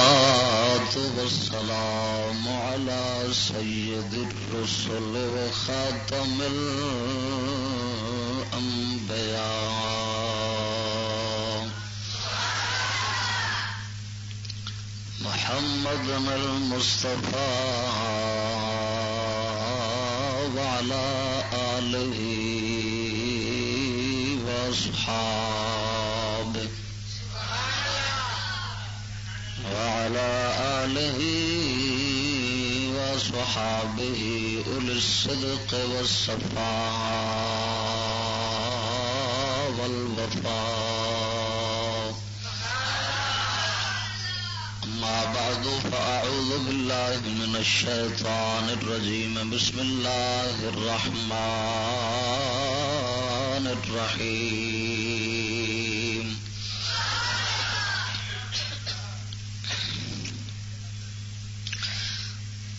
والصلاة والسلام على سيد الرسل وخاتم الأنبياء. محمد المصطفى وعلى آله وأصحابه وعلى آله وصحابه أولي الصدق والصفاء والوفاء. أما بعد، فأعوذ بالله من الشيطان الرجيم. بسم الله الرحمن الرحيم.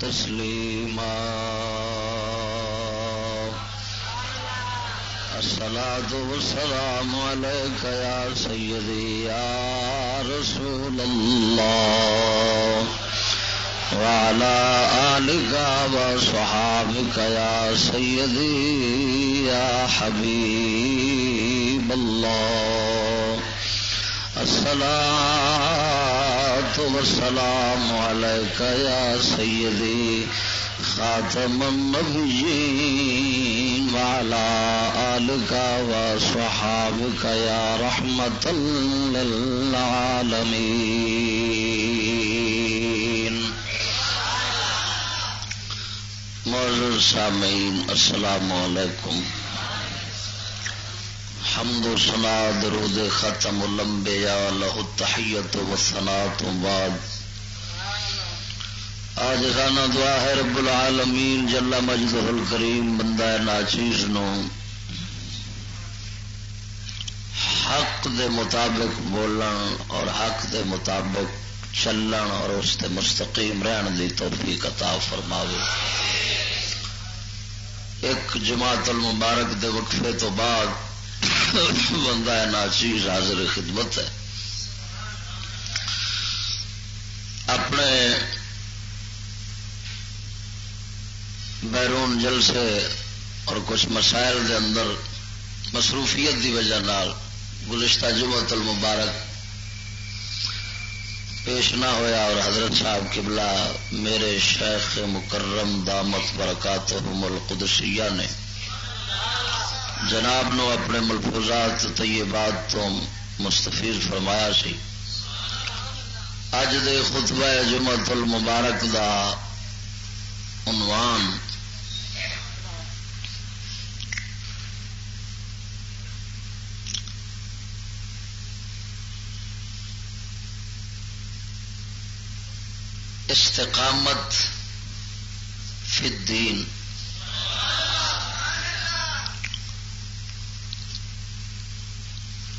تسليما الصلاة والسلام عليك يا سيدي، يا رسول الله. وعلى آلك وصحابك يا سيدي، يا حبيب الله. الصلاة والسلام عليك يا سيدي خاتم النبيين وعلى آلك وصحابك يا رحمة للعالمين. معزز سامعين السلام عليكم حمد و سنا درود ختم الانبیاء لہو تحیت و سنا تو بعد. آج خانہ دعا ہے رب العالمین جلا مجد الکریم، بندہ ناچیز نو. حق دے مطابق بولن اور حق دے مطابق چلن اور اس تے مستقیم رہن دی توفیق عطا فرماوے. ایک جماعت المبارک دے وقفے تو بعد بندہ ہے ناچیز حاضر خدمت ہے۔ اپنے بیرون جلسے اور کچھ مسائل دے اندر مصروفیت دی وجہ نال گزشتہ جمعت المبارک پیش نہ ہویا اور حضرت صاحب قبلہ میرے شیخ مکرم دامت برکاتہم القدسیہ نے جناب نو اپنے ملفوظات طیبات تو مستفیض فرمایا سی۔ اج دے خطبہ جمعت المبارک دا عنوان استقامت فی الدین۔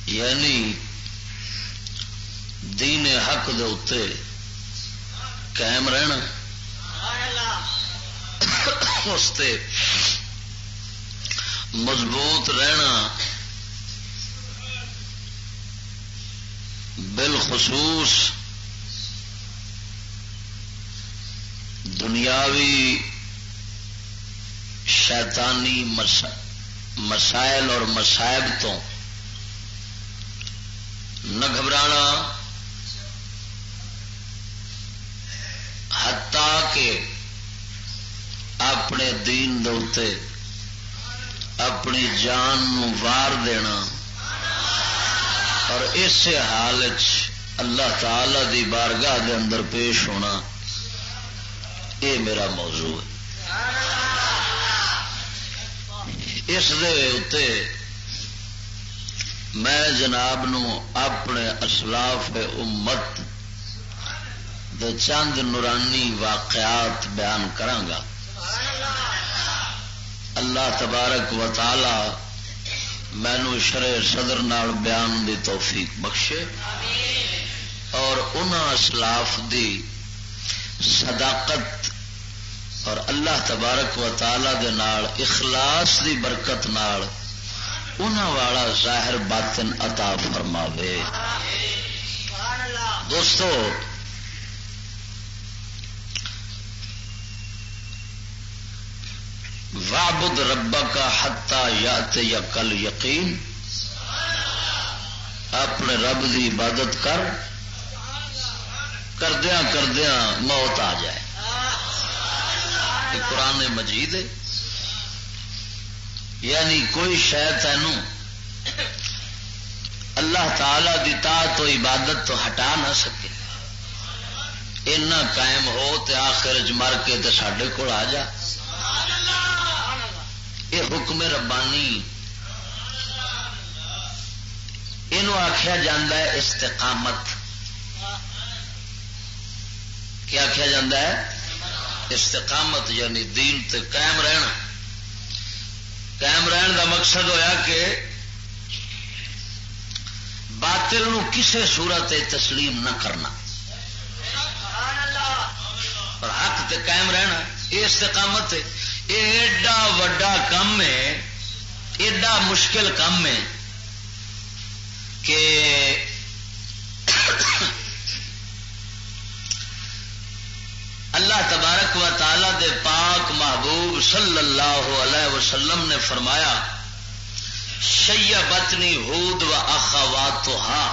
یعنی دین حق دے اتے قائم رہنا۔ اس مضبوط رہنا۔ بالخصوص دنیاوی شیطانی مسائل اور مسائب تو۔ نہ گھبرانا ہتا کے اپنے دین دے اپنی جان وار دینا۔ اور اس حال اللہ تعالی دی بارگاہ دے اندر پیش ہونا، یہ میرا موضوع ہے۔ اس دے میں جناب نو اپنے اسلاف امت دے چند نورانی واقعات بیان کرانگا۔ اللہ تبارک و تعالی مینو شرے صدر نال بیان دی توفیق بخشے۔ اور ان اسلاف دی صداقت اور اللہ تبارک و تعالی دے نال اخلاص دی برکت نال والا ظاہر باطن عطا فرماوے۔ دوستو وابد ربا کا حتا یا یا کل یقین اپنے رب کی عبادت کر کردیا کردیا موت آ جائے۔ قرآن مجید ہے۔ یعنی کوئی شہ تین اللہ تعالی دی تا تو عبادت تو ہٹا نہ سکے۔ اینا قائم ہو تے آخر مر کے تے سڈے کو آ جا۔ یہ حکم ربانی۔ یہ آخیا جا استقامت۔ کیا آخیا جا استقامت یعنی دین تے قائم رہنا۔ قائم رہن کا مقصد ہویا کہ باطل نو کسے صورت تسلیم نہ کرنا۔ اور حق تے قائم رہنا، یہ استقامت ایڈا وڈا کام ہے، ایڈا مشکل کام ہے کہ اللہ تبارک و تعالی دے پاک محبوب صلی اللہ علیہ وسلم نے فرمایا شیا بتنی ہود و اخوات ہا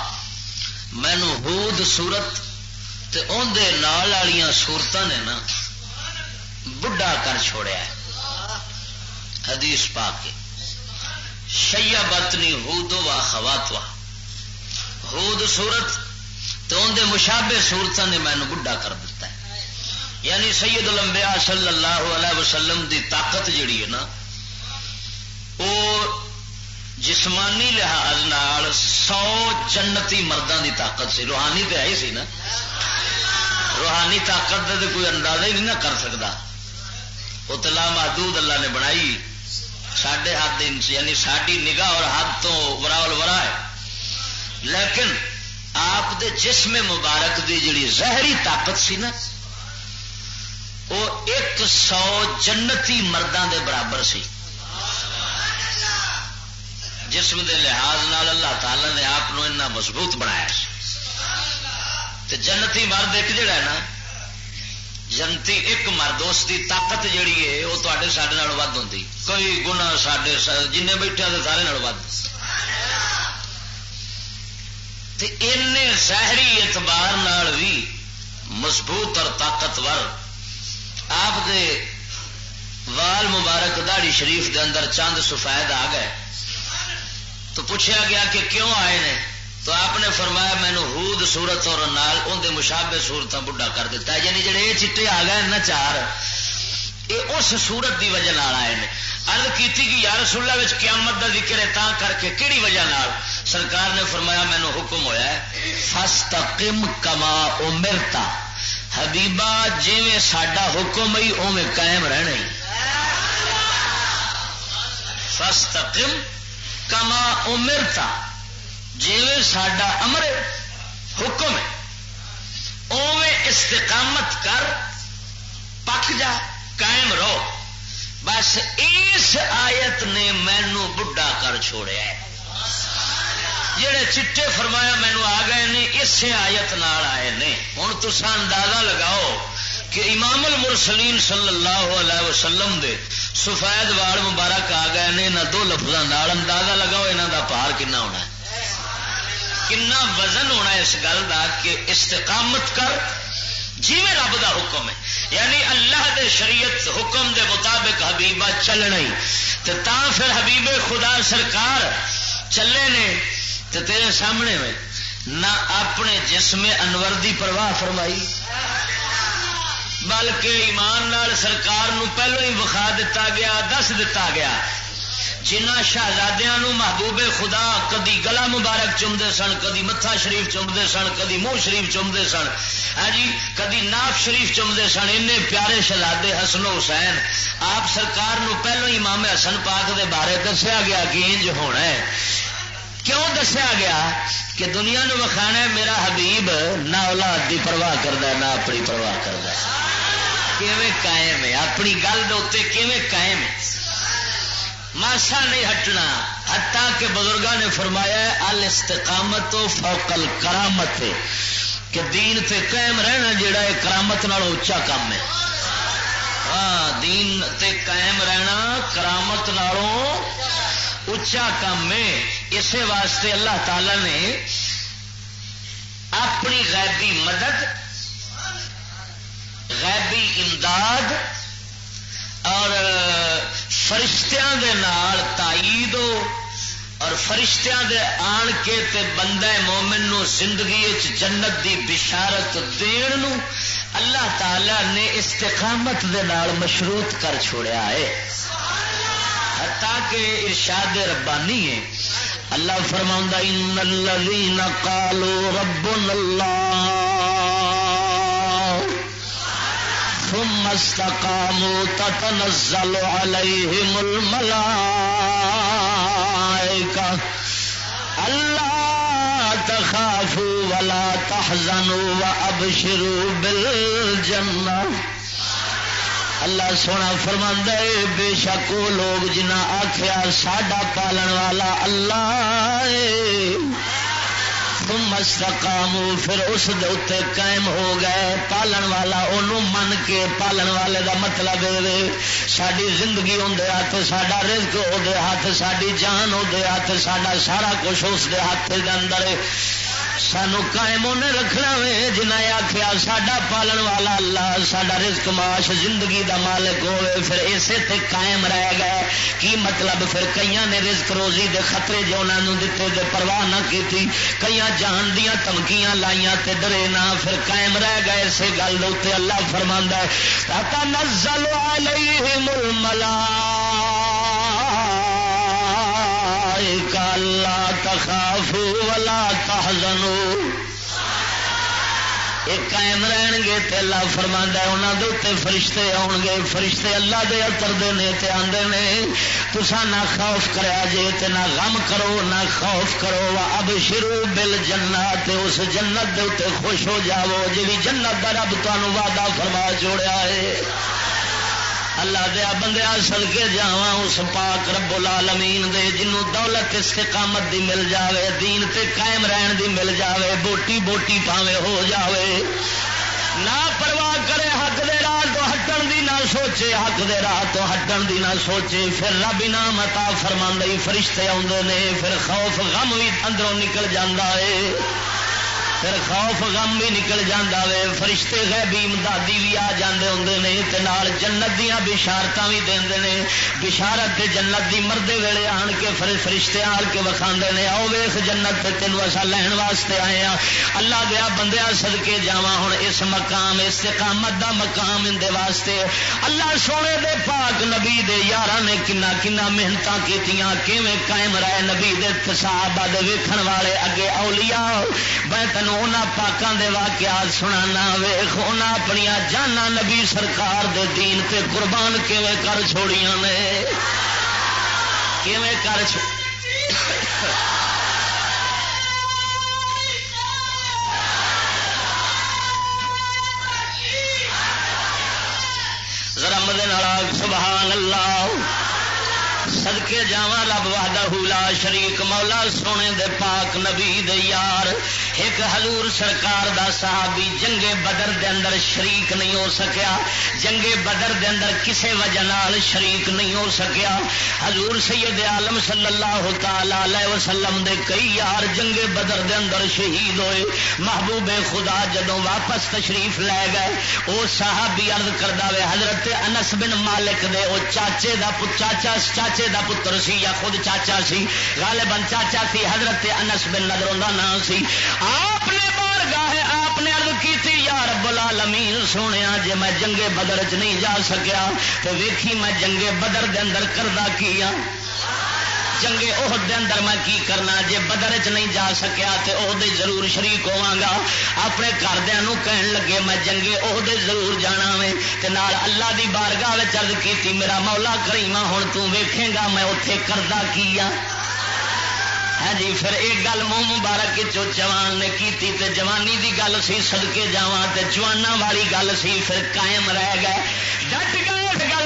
مینو ہود سورت نال والیاں سورت نے نا بڑھا کر چھوڑیا ہے۔ حدیث پا کے شیا بتنی ہود و اخوات ہود سورت تو اندر مشابے سورتوں نے مینو بڑھا کر دیتا ہے۔ یعنی سید الانبیاء صلی اللہ علیہ وسلم دی طاقت جڑی ہے نا، وہ جسمانی لحاظ نال سو جنتی مردوں دی طاقت سی۔ روحانی تو ہے سی نا۔ روحانی طاقت دے کوئی اندازہ ہی نہیں نہ کر سکتا وہ تلا محدود اللہ نے بنائی۔ سڈے ہاتھ انچ یعنی ساری نگاہ اور ہاتھ تو وراول ورا ہے۔ لیکن آپ دے جسم مبارک دی جڑی زہری طاقت سی نا وہ ایک سو جنتی مردوں دے برابر سی۔ جسم دے لحاظ نال اللہ تعالی نے آپ مضبوط بنایا تے جنتی مرد ایک جڑا ہے نا، جنتی ایک مرد، اس کی طاقت جیڑی ہے، وہ تے سڈے ود ہوں کوئی گنا سڈے جن بیٹھے تو سارے ود۔ ظاہری اعتبار بھی مضبوط اور طاقتور آپ دے وال مبارک داڑی شریف دے اندر چند سفید آ گئے۔ تو پوچھا گیا کہ کیوں آئے نے؟ تو آپ نے فرمایا مینو ہود سورت اور نال اندر مشابے سورت بڑھا کر دیتا ہے۔ یعنی جڑے یہ چٹے آ گئے نا چار، یہ اس سورت دی وجہ آئے ہیں ارد کی کہ یار سولہ قیامت کا ذکر ہے تا کر کے کہڑی وجہ نال؟ سرکار نے فرمایا مینو حکم ہوا ہے فسٹ کما امرتا۔ حبیبا جی سڈا حکم ہی اوے قائم رہنا فستقم کما امرتا۔ جی سڈا امر حکم ہے۔ اوے استقامت کر، پک جا، قائم رہو۔ بس اس آیت نے مینو بڑھا کر چھوڑیا ہے۔ جڑے چٹے فرمایا مینو آ گئے نے اسی آیت نال آئے نے۔ ہوں تو اندازہ لگاؤ کہ امام المرسلین صلی اللہ علیہ وسلم دے سفید وال مبارک آ گئے نے دو لفظوں اندازہ لگاؤ یہاں دا پار کنا ہونا ہے۔ کنا وزن ہونا اس گل کا کہ استقامت کر جی رب دا حکم ہے۔ یعنی اللہ دے شریعت حکم دے مطابق حبیبہ چلنا ہی۔ تا پھر حبیب خدا سرکار چلے نے تو تیرے سامنے میں نہ اپنے جسم انور دی پرواہ فرمائی، بلکہ ایمان نال سرکار نو پہلو ہی وکھا دتا گیا، دس دتا گیا۔ جنہ شہزادیاں محبوب خدا کدی گلا مبارک چومتے سن، کدی متھا شریف چومتے سن، کدی منہ شریف چومتے سن۔ ہاں جی کدی ناف شریف چومتے سن۔ این پیارے شہزادے حسن حسین، آپ سرکار نو پہلو ہی مامے حسن پاک دے بارے دسیا گیا کہ انج ہونا ہے۔ کیوں دسیا گیا کہ دنیا نو وکھانا میرا حبیب نہ اولاد دی پرواہ کرتا نہ اپنی پرواہ کرتا ہے۔ قائم ہے؟ اپنی گل دے قائم ہے؟ ماسا نہیں ہٹنا۔ ہٹا کے بزرگوں نے فرمایا ال استقامت فوکل کرامت کہ دین تے قائم رہنا جڑا ہے، کرامت نال اچا کام ہے۔ ہاں دین تے قائم رہنا کرامت نالوں اچا کام ہے۔ اسی واسطے اللہ تعالی نے اپنی غیبی مدد، غیبی امداد اور فرشتیاں دے نال تائید اور فرشتیاں دے آن کے تے بندہ مومن نو زندگی جنت دی بشارت دین نو اللہ تعالی نے استقامت دے نال مشروط کر چھوڑیا ہے۔ کہ ارشاد ربانی ہے اللہ فرما ان الذين قالوا ربنا الله ثم استقاموا تتنزل عليهم الملائكة ألا تخافوا ولا تحزنوا وأبشروا بالجنة اللہ سونا فرما بے شک وہ لوگ جنا آخیا ساڈا پالن والا اللہ مستقام پھر اس دے قائم ہو گئے۔ پالن والا انہوں من کے پالن والے دا مطلب دے ساری زندگی اندر ہاتھ، ساڈا رزق وہ ہاتھ ساری جان وہ ہاتھ، ساڈا سارا کچھ اس دے ہاتھ دے اندر سانو قائم انہیں رکھنا وے، جنہیں آخیا ساڈا پالن والا اللہ، ساڈا رزق معاش زندگی دا مالک ہوئے پھر اسے تے قائم رہ گئے۔ کی مطلب؟ پھر کئی نے رزق روزی دے خطرے جو انہوں دیتے دے پرواہ نہ کی کئی جان دیا تمکیاں لائیاں تے ڈرے نہ، پھر قائم رہ گئے۔ اسے گل دے اللہ فرما ہے نزل علیہم الملائکہ الملا اللہ تخافو ولا تحزنو. ایک قائم رہن گے تے اللہ فرما ہے انہوں دے فرشتے آن گے، فرشتے اللہ دے اترتے نے تے آدھے نے تسا نہ خوف کریا جے تے نہ غم کرو، نہ خوف کرو اب شروع بل جنت اس جنت دے اتنے خوش ہو جاؤ جی جنت کا رب تمہوں وعدہ فرما جوڑیا ہے۔ اللہ دیا بندیا سل کے جا اس پاک رب العالمین دے جنوں دولت استقامت دی مل جاوے، دین تے قائم رہن دی مل جاوے، بوٹی بوٹی پاوے ہو جاوے۔ نہ پرواہ کرے، حق دے راہ تو ہٹن دی نہ سوچے، حق دے راہ تو ہٹن دی نہ سوچے۔ پھر رب انعام عطا فرماندا فرما فرشتے آدھے نے، پھر خوف، غم بھی اندروں نکل جاندہ ہے۔ پھر خوف غم بھی نکل جانا وے، فرشتے غیبی امدادی بھی آ جاندے ہوندے نے، تے نال جنت دیاں بشارت بھی دے نے۔ بشارت تے جنت دی مردے ویلے آن کے پھر فرشتے آ کے وکھاندے نے، آؤ ویخ جنت تے تینوں لین واسطے آئے ہاں۔ اللہ دیا بندیا سدکے جاواں ہن، اس مقام استقامت دا مقام اندے واسطے۔ اللہ سونے دے پاک نبی دے یاراں نے کنا کنا محنتاں کیتیاں، کیویں قائم رہے نبی دے صحابہ دے ویکھن والے اگے اولیاء۔ میں تینوں پاکوں کے واقعات سنا ویخ ان اپنیا جانا نبی سرکار دے دین تے قربان کیویں کر چھوڑیاں نے؟ کیویں کر ذرا مدد سبحان اللہ۔ سدکے جا رب وا شریک، مولا سونے دے پاک نبی دے یار۔ ایک حضور سرکار دا صحابی جنگے بدر دے اندر شریک نہیں ہو سکیا، جنگے بدر دے اندر کسے وجہ نال شریک نہیں ہو سکیا۔ حضور سید عالم صلی اللہ تعالی وسلم دے کئی یار جنگے بدر دے اندر شہید ہوئے۔ محبوب خدا جدوں واپس تشریف لے گئے وہ صحابی عرض کردہ وے، حضرت انس بن مالک دے، او چاچے دا چاچا چاچے دا پتر سی یا خود چاچا سی، غالباً چاچا سی، حضرت انس بن نظروں کا نام سی۔ آپ نے بار گاہ آپ نے ارد کی یار بلا لمین سونے جی میں جنگے بدر چ نہیں جا سکیا، تو ویکھی میں جنگے بدر دے اندر کردہ کیا جنگے عہد دے اندر میں کی کرنا جے بدر چ نہیں جا سکیا تے عہد ضرور شریک ہوا گا۔ اپنے گھردیا کہن لگے، میں جنگے عہد ضرور جانا وے۔ تے نال اللہ دی بارگاہ عرض کیتی، میرا مولا کریما ہوں ویکھے گا میں اوتھے کردا کیا ہاں جی پھر ایک گل منہ مبارک جوان نے کی جوانی دی گل سی سدکے جا جوانا والی گل سی، پھر قائم رہ گئے۔ ڈٹ گئے اس گل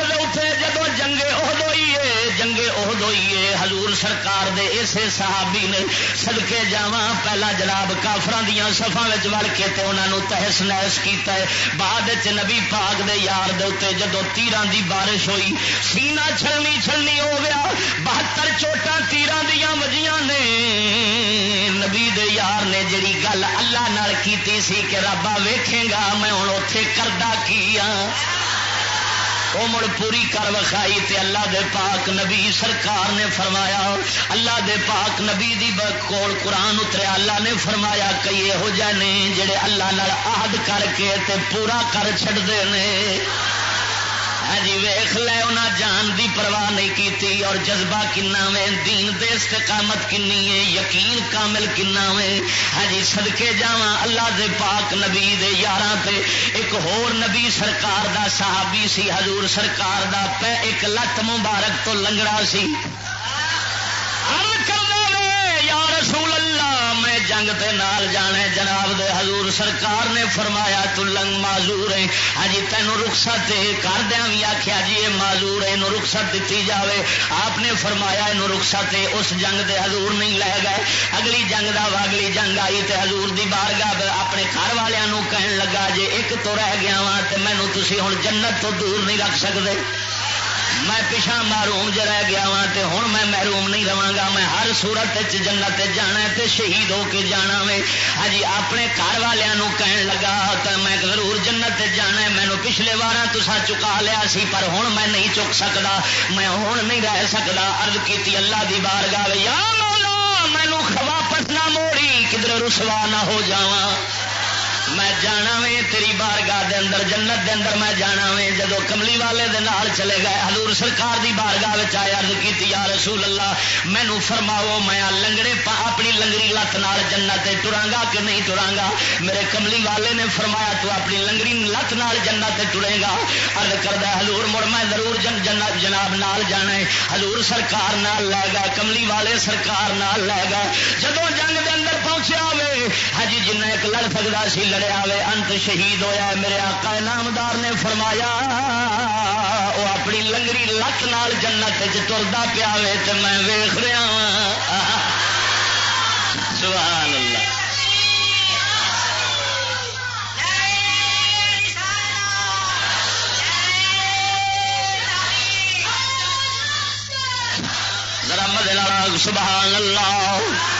جدو جنگے عہد ہوئی جنگے عہد ہوئی حضور سرکار دے اسے صحابی نے سدکے جا پہلا جناب کافران دیا سفا وڑ کے تے انہوں تحس نحس کیتا ہے۔ بعد نبی پاک دے یار دے جدو تیران دی بارش ہوئی سینا چھلنی چھلنی ہو گیا، بہتر چوٹا تیران دیا وجیاں نے نبی دے یار نے جڑی گل اللہ نال کیتی سی کہ ربا ویکھے گا، میں ہوں اتے کردہ کیا وہ مڑ پوری کر وکھائی تے اللہ دے پاک نبی سرکار نے فرمایا، اللہ دے پاک نبی دی کول قرآن اتریا اللہ نے فرمایا کئی یہو جہ نے جڑے اللہ نال عہد کر کے تے پورا کر چڑھتے ہیں ہاں جی ویخ لے انہیں جان دی پرواہ نہیں کیتی، اور جذبہ کنا وے، دین دے استقامت کنی ہے یقین کامل کنا وے۔ ہاں جی سدکے جا اللہ دے پاک نبی دے یاراں تے۔ ایک ہور نبی سرکار دا صحابی سی، حضور سرکار دا پہ ایک لت مبارک تو لنگڑا سی۔ اللہ جنگ تے نال جانے جناب دے حضور سرکار نے فرمایا، تو لنگ معذور ہے ہاں جی، تینوں رخصت کر دیا بھی آخیا جی یہ معذور ہے رخصت دیتی جاوے۔ آپ نے فرمایا یہ رخصت اس جنگ دے حضور نہیں لے گئے۔ اگلی جنگ دا اگلی جنگ آئی تے حضور دی بارگاہ اپنے گھر والوں کہن لگا جی ایک تو رہ گیا وا تو مینو تھی ہوں جنت تو دور نہیں رکھ سکتے میں پیچھا محروم ج رہ گیا وا تو ہوں میں محروم نہیں رہا گا، میں ہر سورت جنت جانا تے شہید ہو کے جانا وے۔ ہاں جی اپنے گھر والوں کہن لگا تو میں ضرور جنت جانا مینو پچھلے بار تسا چکا لیا سی، پر ہوں میں نہیں چک سکتا میں ہوں نہیں رہ سکتا ارد کی اللہ دی بار گا یا مولا مینو واپس نہ موڑی، کدھر رسوا نہ ہو جاواں۔ میں جانا وے، تیری بارگاہ دے اندر، جنت دے اندر میں جانا وے، جدو کملی والے دے نال چلے گئے، حضور سرکار دی بارگاہ آیا عرض کی یا رسول اللہ مینو فرماؤ، میں لنگڑے پا، اپنی لنگری لت نال جنت ٹرا گا کہ نہیں ٹرا گا میرے کملی والے نے فرمایا، تو اپنی لنگری لت نال جنت ٹرے گا ارد کردہ حضور، مڑ میں ضرور جن، جنت جناب نال جانا ہے. حضور سرکار نال لے گا کملی والے سرکار نال لے گا جدو جنگ دے اندر پہنچیا وے ہجی جنہیں ایک لڑ سکتا سی لڑیا وے انت شہید ہویا میرے آقا نامدار نے فرمایا وہ اپنی لنگری لت نال جنت ترتا پیا تو میں ویخ رہا ہاں۔ سبحان اللہ۔ ذرا سبحان اللہ۔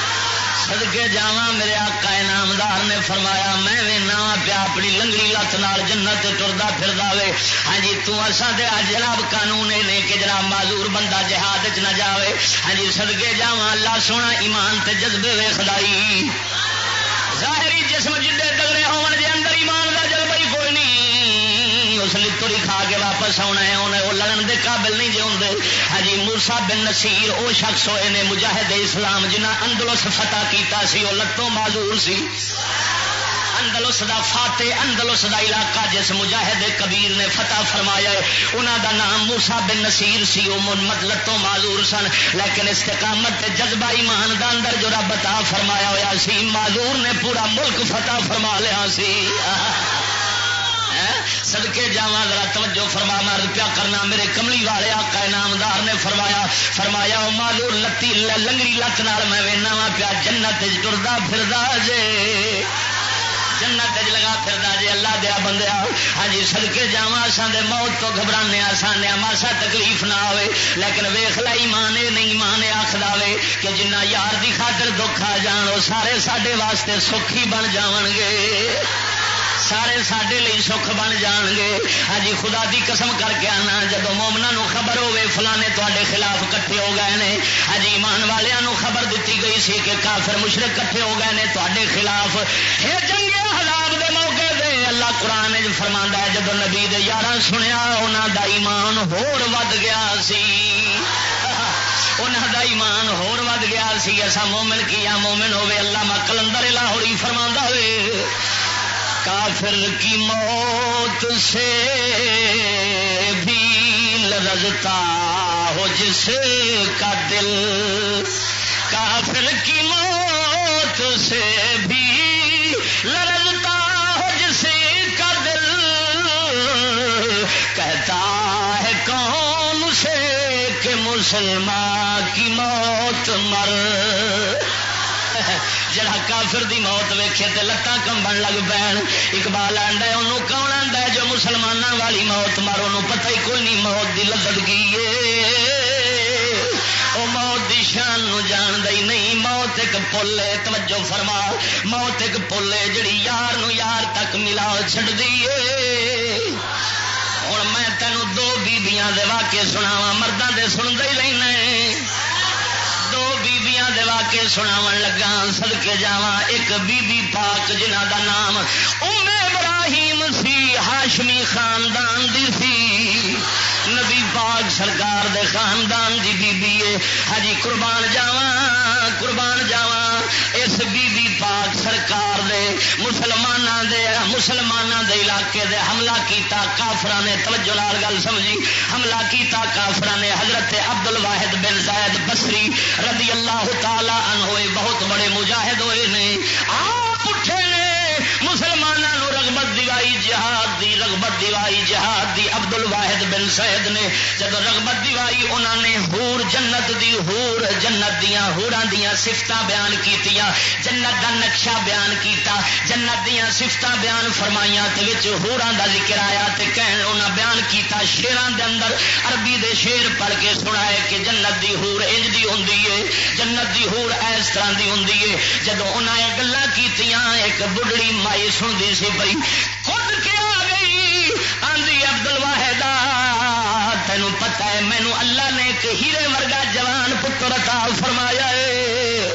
سدکے جا میرے آقا انعامدار نے فرمایا، میں بھی نہ پیا اپنی لنگڑی لت نال جنت ٹرتا پھر وے۔ ہاں جی تسا دے جناب قانون نے کہ جناب معذور بندہ جہاد چ نہ جاوے۔ ہاں جی سدکے جا اللہ سونا ایمان تے جذبے وے خدائی۔ ظاہری جسم جدے دگڑے ہون دے اندر ایمان نہیں اس لڑی کھا کے واپس آنا ہے، انہیں وہ لڑن دے قابل نہیں جی ہوں ہاں جی مورسا بن نصیر، وہ شخص ہوئے نے مجاہد اسلام جنہ اندلس فتح کیتا سی، وہ لتوں معذور سی۔ اندلس دا فاتح، اندلس دا علاقہ جس مجاہد کبیر نے فتح فرمایا ہے انہوں دا نام موسا بن نصیر سی، وہ مطلب تو معذور سن۔ لیکن استقامت تے جذبہ ایمان دا اندر جو رب عطا فرمایا ہوا سی، معذور نے پورا ملک فتح فرما لیا سی۔ سدکے جا ذرا توجہ فرما مار پیا کرنا، میرے کملی والے آقا نامدار نے فرمایا فرمایا وہ معلوم لتی لنگڑی لت نال میں وینا وا پیا، جنت ٹردا پھر جے۔ جنت لگا پھر جی اللہ دیا بندیا ہاں جی سدکے جا سان موت تو گھبرانے آسان ماسا تکلیف نہ ہوئے لیکن ویخ لا، ایمان نہیں مان آخر وے کہ جنہ یار دی خاطر دکھ آ جان وہ سارے سڈے واسطے سکھی بن جان گے۔ سارے سڈے سکھ بن جان گے ہاں خدا دی قسم کر کے آنا جب مومنا خبر ہوے فلانے تے خلاف کٹھے ہو گئے ہیں ہاں ایمان والوں خبر دیتی گئی سی کہ کافر مشرق کٹھے ہو گئے ہیں تے خلاف۔ یہ جنگے حالات دے موقع دے۔ اللہ قرآن فرما ہے جب نبی دے یار سنیا انہوں دا ایمان ہور ود گیا سی۔ انہوں دا ایمان ہور ود گیا سی۔ ایسا مومن کیا مومن ہوے اللہ مکلندر لاہوری فرما ہوئے۔ کافر کی موت سے بھی لرزتا ہو جس کا دل کافر کی موت سے بھی لرزتا ہو جس کا دل کہتا ہے کون سے کہ مسلمان کی موت مر کافر دی موت ویکھے تے لتاں کمبن لگ پین۔ اقبال آندا ہے، اونوں کون آندا ہے جو مسلماناں والی موت؟ مارو نو پتہ ہی کوئی نہیں موت دی لذت کی ہے۔ او موت دی شان نو جان دئی نہیں۔ موت ایک پل ہے، توجہ فرما۔ موت ایک پل ہے، جڑی یار نو یار تک ملا چھڑ دی ہے۔ ہن میں تینوں دو بیبییاں دے واقعے سناواں، مرداں دے سندا ہی لینا دو دے واقعے سناون لگا سدکے جاواں، ایک بی بی پاک جنہ دا نام ام ابراہیم سی، ہاشمی خاندان دی سی۔ نبی پاک سرکار دے خاندان دی بی بی ہے۔ ہجی قربان جاواں قربان جاواں۔ اس بی بی پاک سرکار دے مسلماناں دے مسلماناں دے علاقے دے حملہ کیتا، کافراں نے توجہ لال گل سمجھی۔ حملہ کیتا، کافراں نے حضرت عبد الواحد بن زید بصری رضی اللہ تعالی عنہ بہت بڑے مجاہد ہوئے نے۔ آپ اٹھے نے۔ مسلمانوں رغبت دیوائی جہاد دی، رغبت دیوائی جہاد دی۔ عبد الواحد بن سید نے جب رغبت دیوائی انہوں نے ہور جنت دی ہور جنت دیا ہوراں دیا سفت بیان کیتیاں۔ جنت دا نقشہ بیان کیتا، جنت دیا سفت بیان فرمائیاں تے ہوراں دا ذکر آیا تے کہن انہاں بیان کیتا، شیراں دے اندر عربی دے شیر پڑھ کے سنائے کہ جنت دی ہور انج دی ہوندی ہے جنت دی ہور اس طرح دی ہوندی ہے جدوں انہاں یہ گلاں کیتیاں، ایک بڑھڑی مائی سنتی سی پئی خود کے آ گئی؟ آندھی ابدل واحد تین پتا ہے مینو اللہ نے ایک ہیرے ورگا جوان پتر عطا فرمایا ہے۔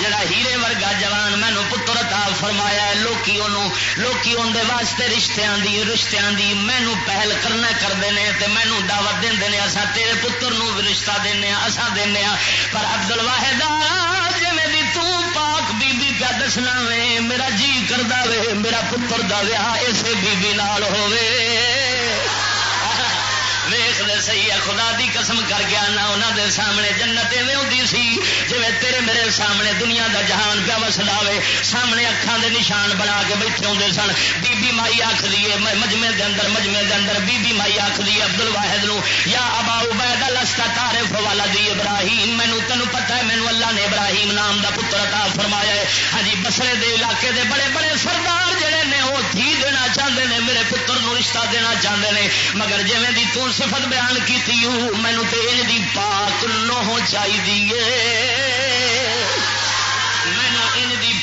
جڑا ہیرے ورگا جوان مینو پتر عطا فرمایا ہے، لوکی انہوں لوکی اندر واسطے رشتیاں دی رشتیاں دی مینو پہل کرنا کرتے ہیں تے مینو دعوت دے نے اسا تیرے پتر نو رشتہ دینا اسا دینا پر ابدل واحد جی کیا دسنا وے؟ میرا جی کردا وے، میرا پتر دا ویاہ اسے بیوی بی نال ہووے۔ دے صحیح ہے، خدا دی قسم کر کے آنا انہوں دے سامنے جنت ایویں ہوتی سی جی تیرے میرے سامنے دنیا دا جہان پیا وسدا سامنے اکھان دے نشان بنا کے بیٹھے ہوتے سن۔ بی بی مائی آخ دیے مجمے دے اندر مجمے دے اندر بی بی مائی آخ دی ابدل واحد نو۔ یا ابا عبید لستا تارے فوالا دی ابراہیم مینو تینوں پتا ہے مینو اللہ نے ابراہیم نام دا پتر عطا فرمایا ہے۔ ہاں جی بسرے دے علاقے دے بڑے بڑے سردار جڑے نے، وہ تھی دینا چاہتے ہیں میرے پتر نو رشتہ دینا چاہتے ہیں مگر جویں دی تو صفت بیان کی مینو تیج دی پاک نو چاہیے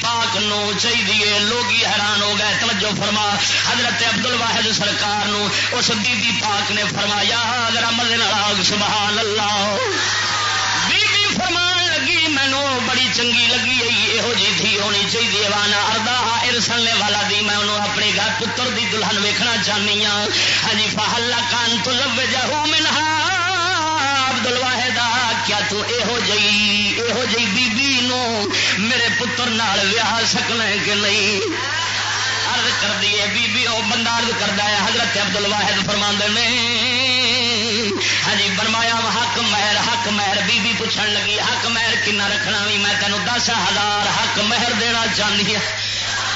پاک نو چاہیے لوگ حیران ہو گئے، توجہ فرما۔ حضرت ابدل واحد سرکار نو اس بی بی پاک نے فرمایا ذرا مزے سبحان اللہ۔ بی بی فرمان لگی، مینو بڑی چنگی لگی، یہو جی تھی ہونی چاہیے، وانا اردا ارسلنے والا دی، میں انہوں اپنے گھر پتر دی دلہن ویکھنا چاہنی ہاں۔ ہاں جی فہلا کان تو لب جہو منہا عبد الواحد کیا تو یہو جی یہو جی بی بی نو میرے پتر نال ویاہ سکنا کہ نہیں؟ عرض کر دیے بی بی او بندہ عرض کردا ہے، حضرت عبد الواحد فرماندے نے ہاں جی فرمایا حق مہر حق مہر بی بی پوچھن لگی، حق مہر کنا رکھنا بھی میں تینوں دس ہزار حق مہر دینا چاہیے ہاں۔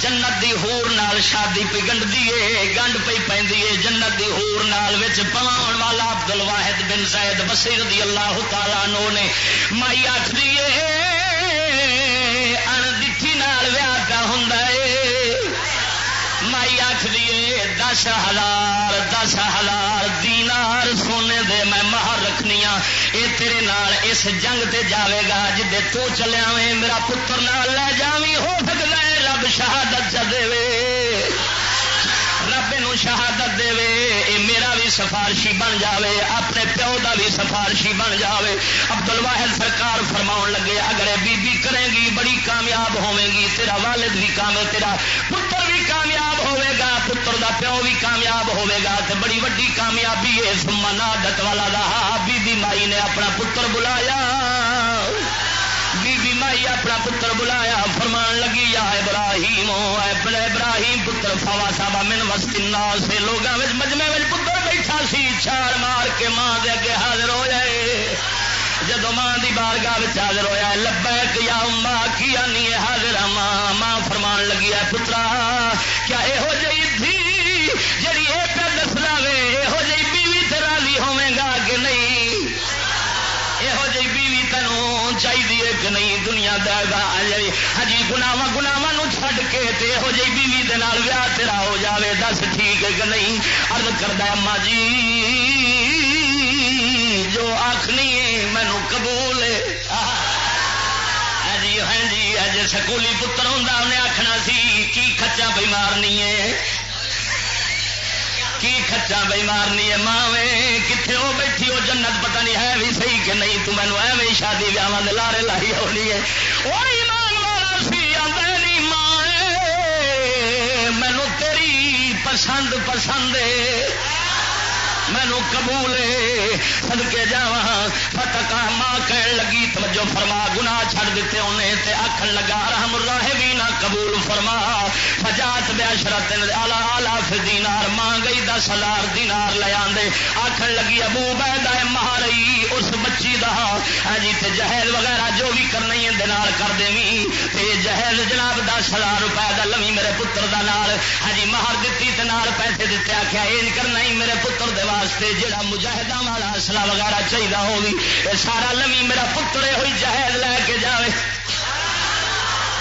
جنت دی ہور نال شادی پی گنڈ دیے گنڈ پی پی جنت دی ہور نال وچ پواؤن والا عبد الواحد بن زید بصیر رضی اللہ تعالیٰ نو نے مائی آخ دیے دس ہزار دس ہزار دینار سونے دے میں مہر رکھنی ہاں یہ تیرے نال اس جنگ تے جاوے گا جدے تو چلیا میرا پتر نال لے جاوی ہو سکتا ہے رب شہادت چ دے رب شہادت دے اے میرا بھی سفارشی بن جاوے، اپنے پیو دا بھی سفارشی بن جاوے۔ ابدل واحد سرکار فرما لگے، اگر بی بی کرے گی، بڑی کامیاب ہوے گی، تیرا والد بھی کام تیرا پتر بھی کامیاب ہوے گا، پتر دا پیو بھی کامیاب ہوے گا، تے بڑی وڈی کامیابی ہے سمنا دت والا دا بی بی مائی نے اپنا پتر بلایا۔ بی اپنا پتر بلایا، فرمان لگی، یا ابراہیم اپنے ابراہیم پتر فوا صاحب من وسط سے لوگوں مجمے میں پتر بیٹھا سی، چھال مار کے ماں دے اگے حاضر ہو جائے۔ جب ماں کی بارگاہ حاضر ہوا لبیک یا اما، کی آنی ہے حاضر؟ ماں ماں فرمان لگی ہے پترا، کیا یہو جی تھی جی یہ پہ دسنا وے دنیا دے گا ہجی گناوا گناوا چھڈ کے یہو جی بیوی دے نال ویاہ تیرا ہو جاوے دس ٹھیک ہے کہ نہیں ارد کردہ اما جی جو آخنی ہے مینو قبول ہاں جی ہاں جی اج سکولی پتر ہوں انہیں آخنا سی کی کچا بئی مارنی ہے کی خرچہ بے مارنی ہے؟ ماں کتنے وہ بیٹھی وہ جنت پتہ نہیں ہے بھی صحیح کہ نہیں؟ تو مینو ایویں شادی ویاہ لارے لائی ہونی ہے۔ وہ ایمان والا سی آدھے ماں مینو تیری پسند پسند مینو قبول سدکے جا فتکا ماں کہن لگی، توجہ فرما گنا چھڑ دیتے انہیں تے آخر لگا، رحم اللہ بھی نہ قبول فرما۔ فجات بیا شرط آلہ آلاف دینار ماں گئی دس ہزار دینار لے آدھے آخر لگی، ابو بیدا مہارئی، اس بچی دا۔ ہاں جی تے جہیز وغیرہ جو بھی کرنا ہی دنال کر دیں تے جہیز جناب دس ہزار روپئے دا لوی میرے پتر دا نال۔ ہاں جی دیتی تے نال پیسے دیتے آخیا یہ کرنا ہی میرے پتر دے واسطے جہاں مجاہدہ والا اصلا وغیرہ چاہیے ہوگی یہ سارا لمی میرا پتر یہ جہیز لے کے جائے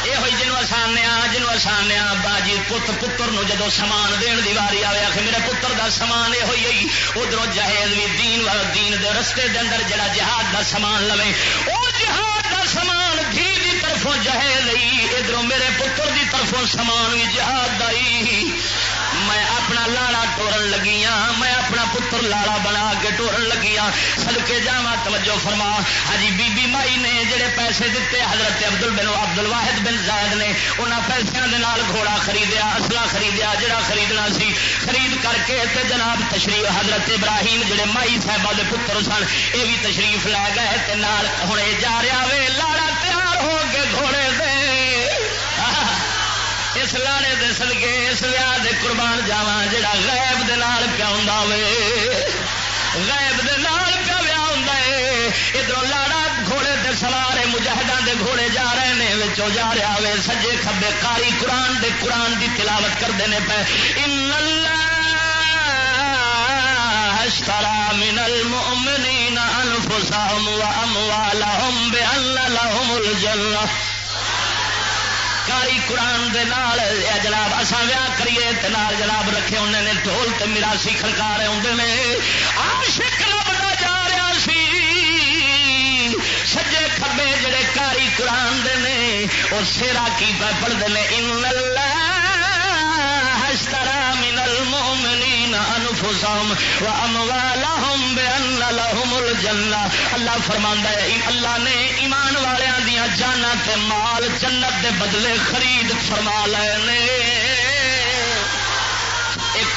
یہ ہوئی جنوب آسانیا جنوب آسانیا باجی پت پتر نو جدو سامان دین دی واری آئے آخر میرے پتر دا سامان یہ ہوئی ادھر جہیز بھی دین دین دے رستے دے اندر جڑا جہاد دا سامان لوے وہ جہاد دا سامان دھی دی طرفوں جہیز ادھر میرے پتر دی طرفوں سامان بھی جہاد دائی میں اپنا لاڑا ٹورن لگی ہاں میں اپنا پتر لاڑا بنا کے ٹورن لگی ہاں سدکے جا توجہ فرما۔ ہجی بی بی مائی نے جڑے پیسے دیتے، حضرت ابدل بن ابدل واحد بن زید نے انہوں پیسوں کے نال گھوڑا خریدیا اصلا خریدیا، جڑا خریدنا سی۔ خرید کر کے تے جناب تشریف، حضرت ابراہیم جڑے مائی صاحبہ دے پتر سن یہ بھی تشریف لے گئے تے نال ہوں جا رہا وے، لاڑا تیار سوار ہو کے گھوڑے دے۔ اس لاڑے دے سدگے اس ویاہ دے قربان جاوا جڑا غیب دے نال پیا ہوں غیب دے نال پیا ویا ہوں ادھر لاڑا گھوڑے دے سوارے مجاہدان دے گھوڑے جا رہے ہیں وچوں جا رہا وے۔ سجے کھبے کاری قرآن دے قرآن دی تلاوت کرتے ہیں پہ ان اللہ اشترى من المؤمنين انفسهم واموالهم بان لهم الجنه کاری قرآن دے نال جناب اصا ویاہ کریے نال جناب رکھے انہیں نے ٹول تے میراسی کھڑکا رہے ہوں نے عاشق لبدا جا رہا سی۔ سجے کھبے جڑے کاری قرآن دے نے وہ سیرا کی پڑھتے ہیں ان اللہ اشترى من المؤمنين انفسهم واموالهم بان لهم الجنه اللہ فرماندا ہے اللہ نے ایمان والےاں دیاں جاناں تے مال جنت دے بدلے خرید فرما لے نے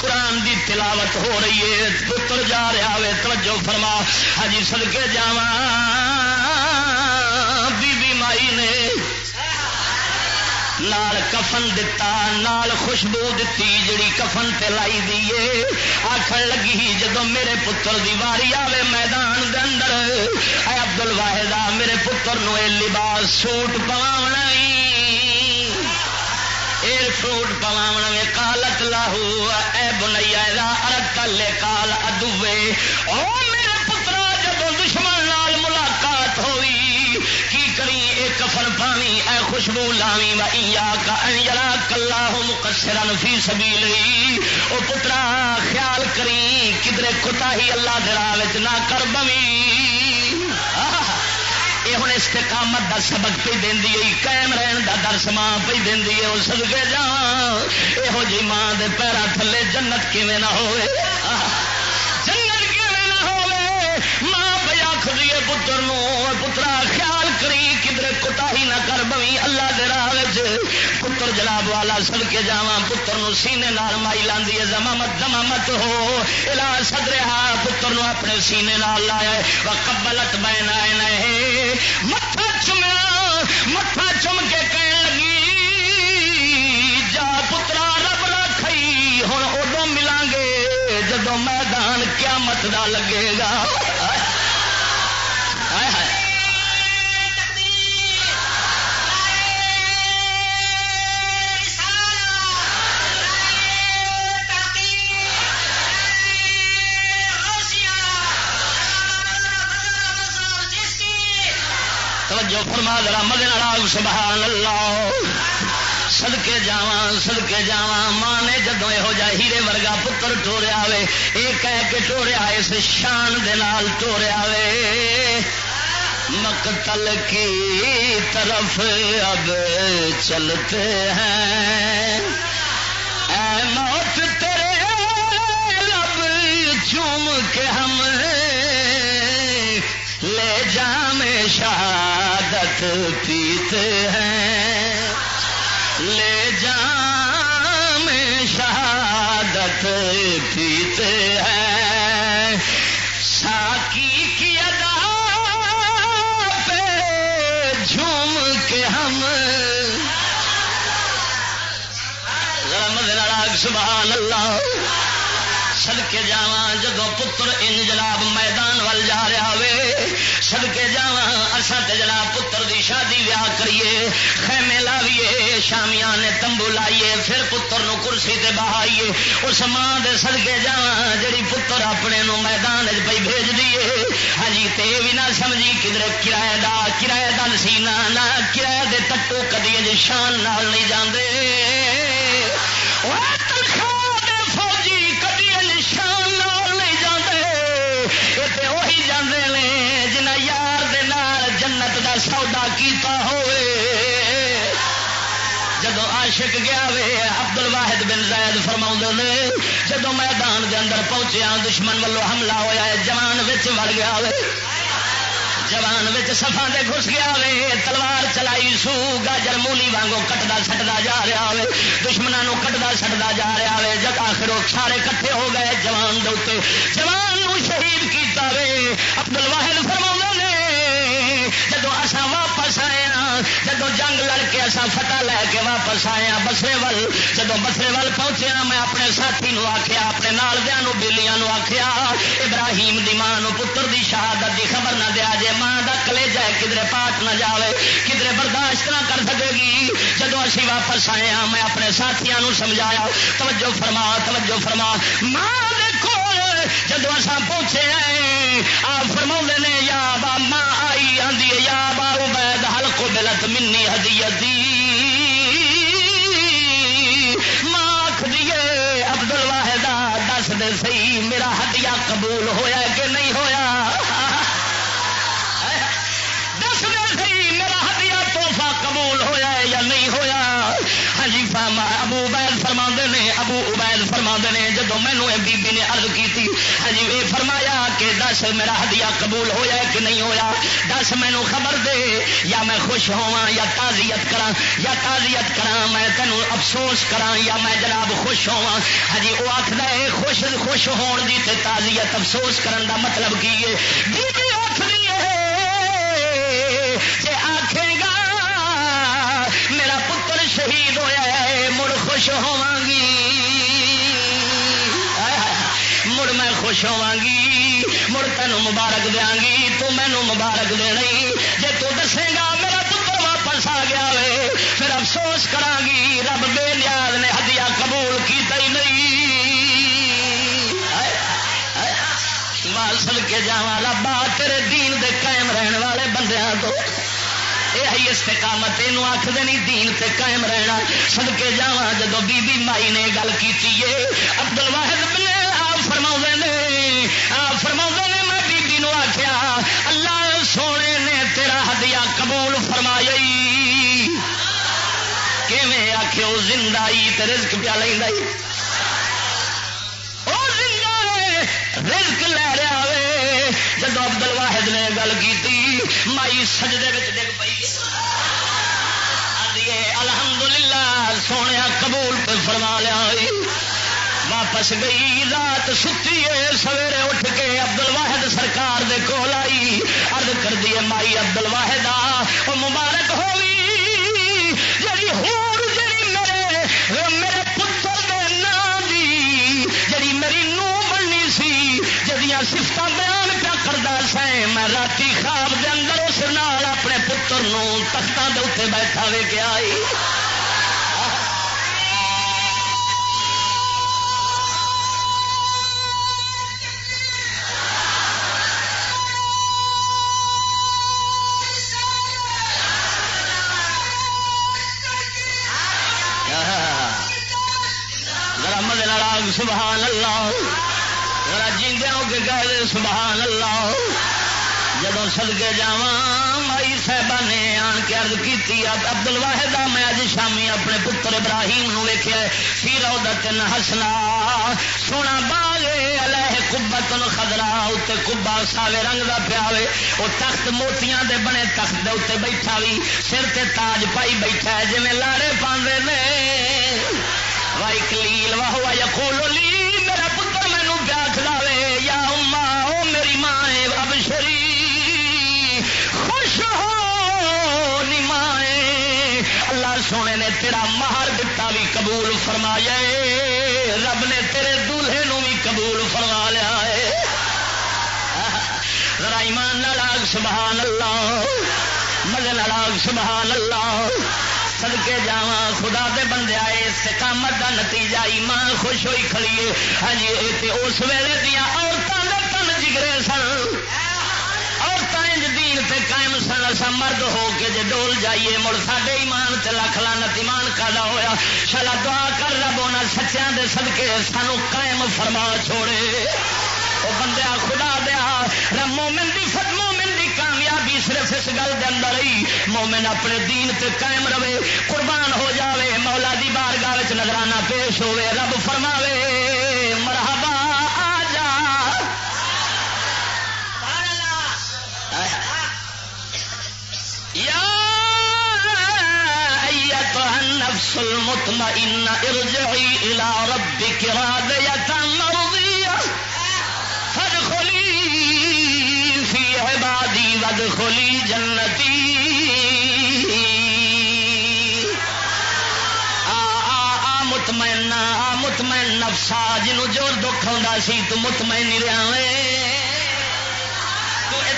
قرآن دی تلاوت ہو رہی ہے، پتر جا رہا ہے، توجہ فرما۔ ہجی سدکے جاواں، بی بی مائی نے نال کفن دتا، نال خوشبو دتی، جڑی کفن تے لائی دیے آخر لگی جدو میرے پتر دی واری آوے میدان دے اندر، اے ابدل واحد میرے پتر نو اے لباس سوٹ پواونا ایئر فروٹ پواونا میں کالت لاہو، اے بنیا ارد کل کال ادوے۔ او میرے کفن پانی اے خوشبو لاوی، و ایا کا انجلا کلا مقصرن فی سبیل او پترا، خیال کری، کدرے کتا ہی اللہ دراہ نہ کر بمی یہ ہوں استقامت دا سبق پہ دینی قائم رہن دا درس ماں پہ دینی ہے وہ سدکے جا یہو جی ماں دے پیروں تھلے جنت کیویں نہ ہوئے۔ آخری پتر پترا خیال کری، کدھر کتا ہی نہ کر بوی اللہ دے راہ پتر جلاب والا سل کے جا پتر سینے نال مائی لاندی ہے، زمامت زمامت ہو۔ الا سدرا پتر نو اپنے سینے نال لایا کبلت بہن آئے نئے متھا چومیا متھا چم کے کہنے لگی، جا پترا رب رکھئی ہوں ادو ملان گے جدو میدان قیامت دا لگے گا۔ توجہ فرما ذرا مدن سبحان اللہ۔ سدکے جا سدکے جا ماں نے جدو یہو جہ ہیرے ورگا پتر ٹوریا وے یہ کہہ کے ٹوریا اس شان دال ٹوریا وے۔ مقتل کی طرف اب چلتے ہیں۔ اے موت تیرے لب چوم کے ہم لے جام شہادت پیتے ہیں لے جام شہادت پیتے ہیں ساکی کی ادا پہ جھوم کے ہم۔ سبحان اللہ۔ سدکے جا جدو پتر ان جناب میدان وال جا رہا وے سدکے جا اصا جناب پتر دی شادی ویاہ کریے، خیمے لاویے شامیا نے تمبو لائیے، پھر پتر نو کرسی تے بہائیے، اس ماں دے سدکے جا جڑی پتر اپنے نو میدان پہ بھیج دیے ہاں جی، تے بھی نہ سمجھی کدھر کرایہ دا کرایہ دا سینا نہ کرایہ دے تٹو کدی شان نال نہیں جاندے۔ سودا کیتا ہوئے۔ جدو عاشق گیا وے عبد الواحد بن زید فرما نے، جدو میدان دے اندر پہنچیا، دشمن والوں حملہ ہوا ہے جوان وڑ گیا وے۔ جوان سفا دے گھس گیا وے، تلوار چلائی، سو گاجر مولی وانگو کٹدا سٹدا جا رہا وے۔ دشمنوں کٹدا سٹدا جا رہا وے۔ جب آخر سارے کٹھے ہو گئے، جوان دے جوان شہید کیتا وے۔ عبد الواحد فرما اصا واپس آئے ہاں جدو جنگ لڑ کے اصا فتح لے کے واپس آئے ہاں بسرے ول جدو بسرے ول پہنچے ہاں میں اپنے ساتھی نو آخیا اپنے نال دیا بےلیاں آخیا ابراہیم دی ماں پتر دی شہادت دی خبر نہ دیا، جے ماں کا کلے جائے کدھر پاٹ نہ جائے کدھر برداشت نہ کر سکے گی جدو اسی واپس آئے ہاں میں اپنے ساتھیوں سمجھایا، توجہ فرما توجہ فرما، ماں جدو اصا پہنچے ہیں آپ فرما نے، یا با ماں آئی آدھی یا با عبید حلق بلت منی ہدیتی ماں آخ دیے ابدل واحدہ دس دے سی میرا ہدیہ قبول ہویا کہ نہیں ہویا؟ دس دے سی میرا ہدیہ توحفہ قبول ہویا یا نہیں ہویا؟ ہاں جی ابو عبید ابو عبید فرما نے جدو مینو بی بی نے عرض کی ہاں جی، یہ فرمایا کہ دس میرا ہدیہ قبول ہویا کہ نہیں ہویا؟ دس مینو خبر دے، یا میں خوش ہوا یا تازیت کرا یا تازیت کرا میں تینوں افسوس کرا یا میں جناب خوش ہوا ہاں جی، وہ آخر ہے، خوش خوش ہون دی تے تازیت افسوس کرن دا مطلب کی ہے؟ بی بی آخری ہے کہ آخے گا میرا پتر شہید ہویا ہے، مڑ خوش ہوا گی مڑ میں خوش ہوا گی مڑ تین مبارک دیا گی تو مینو مبارک دینا جی تو دسے گا میرا پتر واپس آ گیا وے، پھر افسوس کرا گی رب بے نیاز نے ہدیا قبول کیتا ہی نہیں۔ سل کے جا ربا تیرے دین دے قائم رہن والے بندیاں تو۔ یہ استقامت یہ آخر نہیں، دین تے قائم رہنا۔ سڑکے جا جدو بی بی مائی نے گل کی ابدل واحد آپ فرما نے آپ فرما نے، میں بی بی نو آخیا اللہ سونے نے تیرا ہدیہ قبول فرمائی۔ کیویں آخو زندہ آئی رزق پیا لینا رزق لے رہا ہوئے۔ جب ابدل واحد نے گل کی مائی سجدے ڈگ پی الحمدللہ سونے قبول پہ فرما لیا واپس گئی، رات ستی سویرے اٹھ کے ابدل واحد سرکار دے کول آئی۔ ارد کر دیے مائی ابدل واحد وہ مبارک ہوئی۔ جی ہور جی میرے میرے پتر دے نام دی جی میری نو بننی سی جدیاں سفت بیان سائیں میں رات خواب دے اندر اس نال اپنے پتر نو تختوں کے اتنے بیٹھا وے کے آئی۔ سبحان اللہ۔ جیندے ہو کے کہہ سبحان اللہ۔ جب سدکے جا مائی صاحبہ نے آن کے ارد کی ابدل واحد میں اج شامی اپنے پتر ابراہیم ویخیا سی رو تین ہسنا۔ سونا باغے الہ کبت خدرا اتنے کبا ساوے رنگ کا پیا وہ تخت موتیاں دے بنے تخت دے اتنے بیٹھا بھی سر تے تاج پائی بیٹھا ہے جی لاڑے پاندے نے۔ وائی کلیل واہ یا کھولو لی تیرا مہر دتا بھی قبول فرمایا رب نے تیرے دلہے نو بھی قبول فرما لیا ہے۔ ذرا ایمان لاگ سبحان اللہ۔ مزے لاگ سبحان اللہ۔ سدکے جا خدا دے بندے آئے، استقامت دا نتیجہ ایمان خوش ہوئی کھڑیے ہاں جی اس ویلے دیا عورتوں کے تن جگرے سن۔ دین تے قائم سن اصا مرد ہو کے جے ڈول جائیے، مڑ ساڈے ایمان تے لکھ لانت ایمان کالا ہویا۔ شالا دعا کر رب ہونا سچیاں دے صدقے سانو قائم فرما چھوڑے۔ وہ بندیا خدا دیا، رب مومن دی فت، مومن دی کامیابی صرف اس گل دے اندر ہی۔ مومن اپنے دین تے قائم رہے، قربان ہو جاوے، مولا دی بارگاہ نظرانہ پیش ہوے رب فرماوے۔ النفس المطمئنة ارجعي إلى ربك راضية مرضية. فادخلي في عبادي وادخلي جنتي. مطمئن مطمئن نفسا جنو جو دکھ آتا سی، تو مطمئن نہیں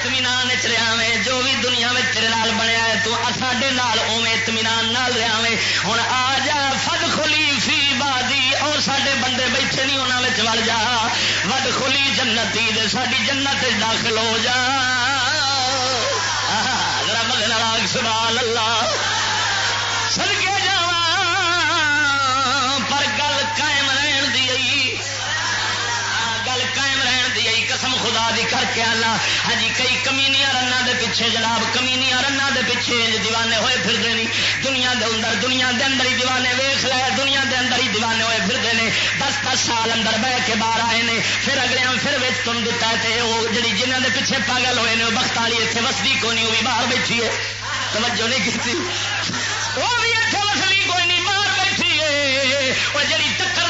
رہا اطمینان رہا وے، جو بھی دنیا میں تیرے نال بنیا ہے، تو ساڈے نال اوے اطمینان نال رہا وے۔ ہوں آ جا، فد خلی فی بادی اور سڈے بندے بیٹھے نہیں انہوں میں وڑ جا۔ ود خلی جنتی دے ساری جنت داخل ہو جا۔ رب ناگ سبحان اللہ۔ سڑکے قسم خدا دی کر کے آنا۔ ہاں جی کئی کمینیا رن دے پیچھے جناب کمینیا رن دے پیچھے دیوانے ہوئے پھرتے ہیں دنیا دے اندر، دنیا دے اندر ہی دیوانے ویخ لے، دنیا دے اندر ہی دیوانے ہوئے پھرتے ہیں دس دس سال اندر بہ کے باہر آئے ہیں پھر اگلے پھر ویچ تم دتا ہے تے وہ جی جنہ دے پیچھے پاگل ہوئے ہیں بخت والی اتنے وسدی کو نہیں وہ بھی باہر بیٹھی ہے۔ توجہ نہیں کی وہ بھی اتنے وسلی کوئی نہیں باہر بیٹھی ہے۔ وہ جی ٹکر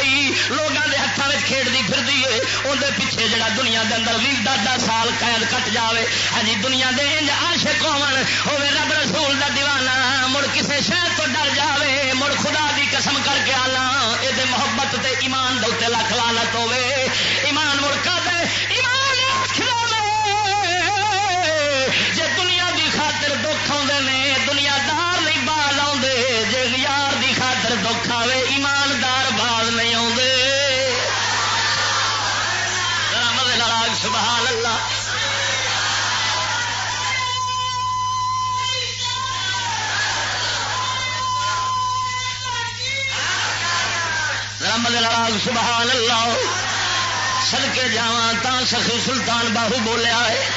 پئی لوگوں کے ہاتھوں میں کھیڑتی پھر ہے اندر پیچھے جڑا دنیا دے اندر بھی دس دس سال قید کٹ جائے ہاں جی، دنیا دے انج عاشق ہون ہوے رب رسول دا دیوانہ، مڑ کسے شہر تو ڈر جاوے، مڑ خدا دی قسم کر کے آنا۔ یہ محبت تے ایمان دے لکھ لالت ہوے ایمان مڑ کا دے ایمان جے دنیا دی خاطر دکھ آتے ہیں دنیا دار رحمد لال سبحان اللہ۔ سڑکے جا سخی سلطان باہو بولیا ہے۔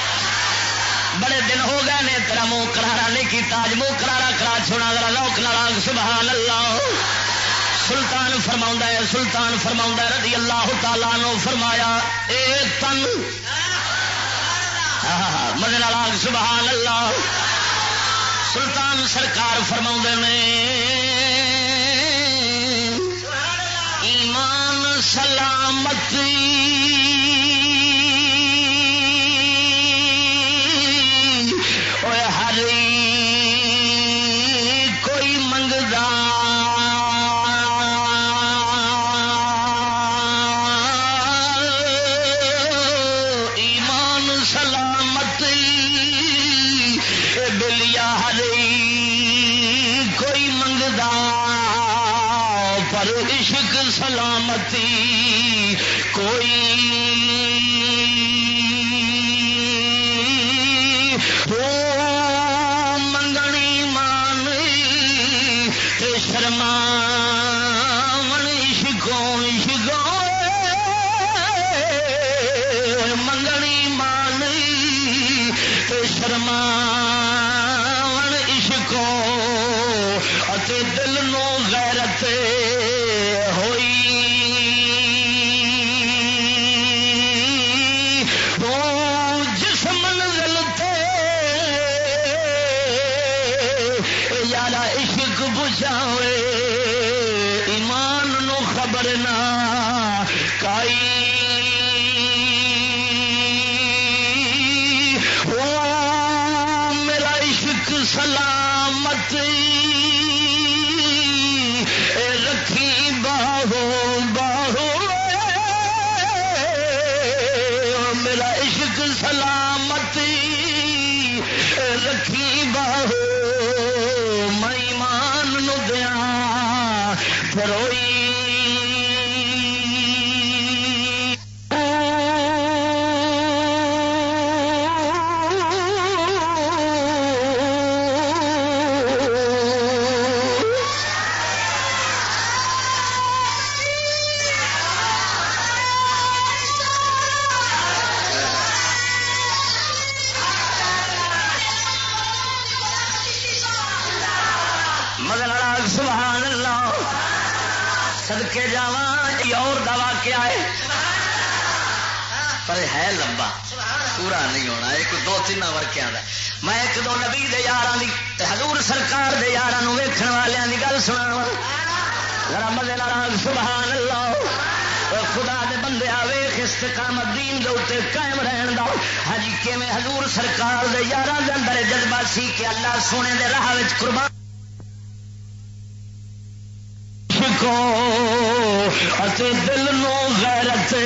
بڑے دن ہو گئے نے، تیرا منہ کرارا نہیں کیتا اج منہ کرارا کرا چھوڑا ذرا لوک ناراگ سبحان اللہ۔ سلطان فرما ہے، سلطان فرما رضی اللہ تعالیٰ نو فرمایا، اے تن۔ مدن لاگ سبحان اللہ۔ سلطان سرکار فرما نے سلامتی۔ والے کی گل سنا ذرا مزے ناراض سبحان اللہ خدا دے بندے آوے استقامت دین دے اوتے قائم رہن دا۔ ہجی کیویں حضور سرکار دے یاراں دے اندر جذبہ سی کہ اللہ سونے دے راہ وچ قربان کو اتے دل نو غیرتے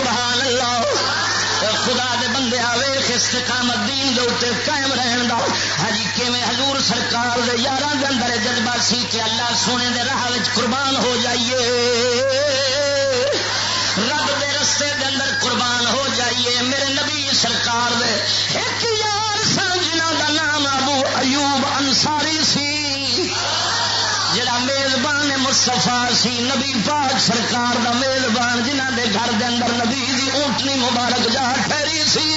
سبحان اللہ۔ خدا دے بندے آوے استقامت دین دے اتنے قائم رہن دا۔ ہجی کیویں حضور سرکار دے یاراں دے اندر جذبہ سی کہ اللہ سونے دے راہ وچ قربان ہو جائیے۔ رب دے رستے دے اندر قربان ہو جائیے۔ میرے نبی سرکار دے ایک یار سن جنہاں دا نام ابو ایوب انصاری سی۔ جڑا میزبان مستفا سی نبی پاک سرکار دا میزبان جنہ دے گھر دے اندر نبی دی اونٹنی مبارک جا ٹھہری سی۔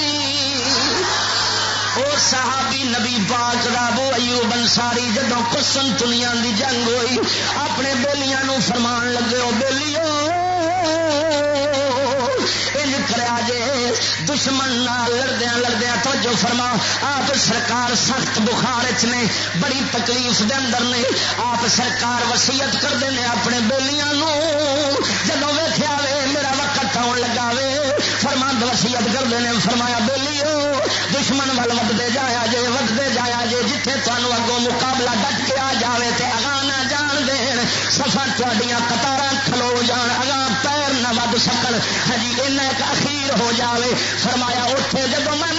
اور صحابی نبی پاک رابو ایوب انصاری جدو قسم دنیا دی جنگ ہوئی، اپنے بولیاں فرمان لگے ہو جے، دشمن لڑدیا لڑدیا توجہ فرما۔ آپ سرکار سخت بخار چ بڑی تکلیف دے اندر نے۔ آپ سرکار وسیعت کرتے ہیں اپنے بولیاں جب ویخیا وے، میرا وقت آن لگا وے۔ فرمند وسیعت کرتے ہیں فرمایا بولیو دشمن ول ودتے جایا جے ودتے جایا جے۔ جتھے تمہوں اگوں مقابلہ ڈٹ کے آ جائے تو اگاں نہ جان دین، سفر تھوڑیاں قطار کھلو جان۔ اگاں سکن ہجی ہاں اخیر ہو جاوے۔ فرمایا اٹھے جب میں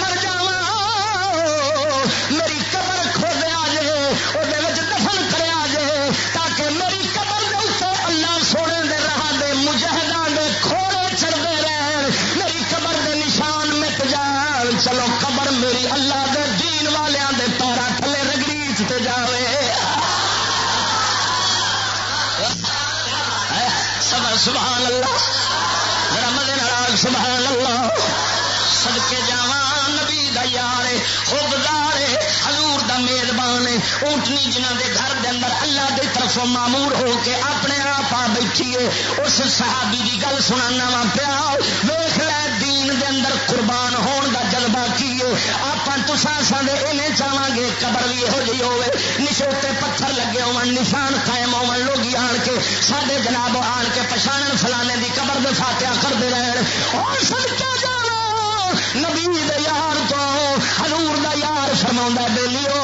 یار خوبدار حضور دا میزبان ہے۔ اونٹنی جنہ دے گھر دے اندر اللہ دے طرف معمور ہو کے اپنے آپ آ بیٹھیے اس صحابی دی گل سنانا وا پیا ویخ لے، دین دے اندر قربان ہون دا جذبہ کیے آپ تسا دے ایویں چاہاں گے، قبر بھی یہو جی ہوے نشوتے پتھر لگے ہو نشان قائم ہو لوگ آن کے سارے جناب آن کے پچھاڑ فلانے دی قبر دے فاتحہ کرتے رہن۔ اور سب کیا نبی دے یار تو ہزور دا یار فرما بےلیو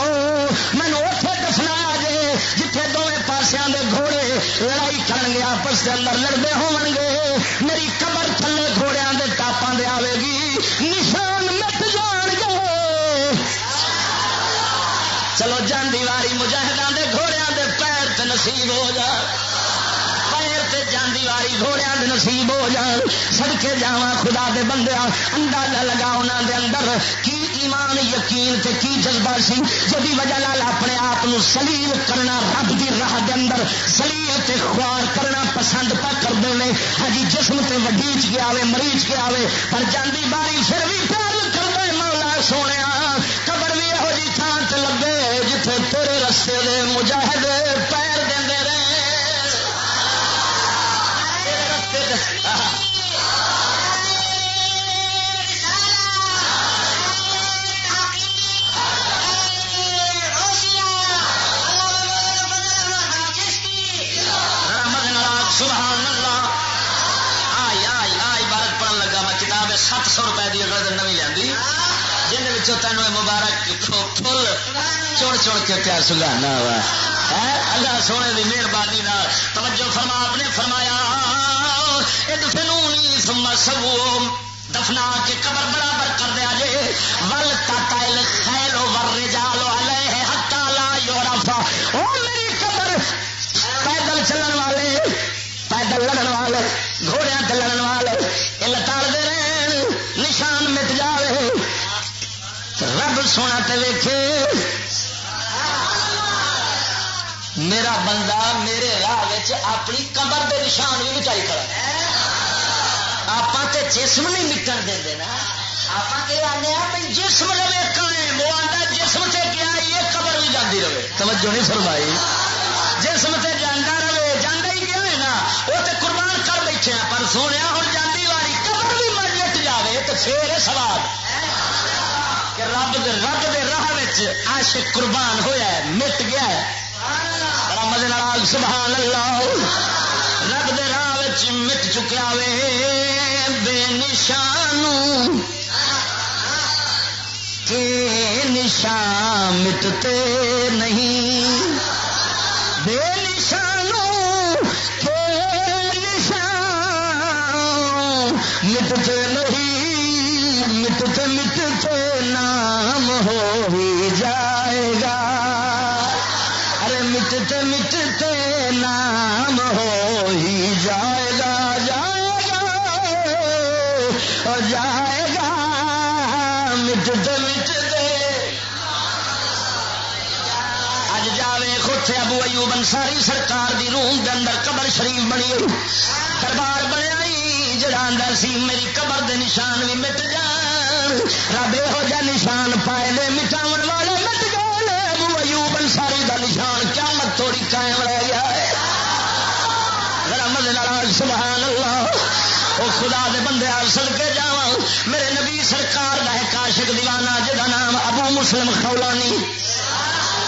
مینو اتے دسنا جے، جتھے دونوں پاسیا دے گھوڑے لڑائی کرن گے، آپس کے اندر لڑتے ہو گے۔ میری قبر تھلے گھوڑیاں دے ٹاپاں دے آئے گی۔ نشان مٹ جان گے۔ چلو جان دیواری مجاہدان دے گھوڑیاں دے پیر تے نصیب ہو جائے جاندی واری گھوڑیا نصیب ہو جان۔ سڑکے جا خدا دے بندے اندازہ لگا انہوں دے اندر کی ایمان، یقین تے کی جذبہ سی۔ جدی وجہ لال اپنے آپ سلیل کرنا، رب دی راہ دے اندر سلیل تے خوار کرنا پسند پا کر دے ہجی ہاں جسم تے وڈیچ کے آوے مریض کے آوے پر جاندی باری پھر بھی پیار کر دے مولا سونے قبر بھی یہو جی تھان سے لگے، جتھے تیرے رستے دے مجاہد پیر سات سو روپئے کی اگلے دن نوی لینی جن تینوں مبارک فل چڑ چڑ کے پیا سگانا وا۔ اللہ سونے کی مہربانی توجہ فرما، آپ نے فرمایا سبو دفنا کے قبر برابر کر دیا جے۔ ول تل خیلو ور جالو ہتا لا یورفا او میری قبر پیدل چلن والے پیدل لڑن والے گھوڑیا لڑن والے یہ لتاڑ دے رہے نشان مٹ جائے رب سونا تے ویکھے میرا بندہ میرے راہ اپنی قبر دے نشان بھی مٹائی کر آپ جسم نہیں مٹن دے نا آپ آنے بھائی جسم رہے قائم وہ آتا جسم سے کیا یہ قبر بھی جاتی رہے توجہ نہیں فرمائی جسم سے جانا وہ تو قربان کر بیٹھے ہیں، پر سونے ہوں جاتی والی قبر بھی مر مٹ جائے تو پھر سوال کہ رب دے رب دے راہ عاشق قربان ہویا ہے، مٹ گیا ہے۔ رب سبحان اللہ۔ رب دے راہ مٹ چکیا وے، بے نشان کے نشان مٹتے نہیں۔ بے نشانوں ابو ایوب انصاری سرکار دی روم دے اندر قبر شریف بنی دربار بنیا جڑا سی میری قبر دے نشان بھی مٹ جان رب یہو جہ نشان پائے لے مٹاو والے مٹ گئے ابو ایوب انصاری دا نشان کیا مت تھوڑی قائم رہ گیا ہے سبحان اللہ وہ خدا دے بندے سل کے جا میرے نبی سرکار کا ہے کاشک دیوانہ جہاں نام ابو مسلم خولانی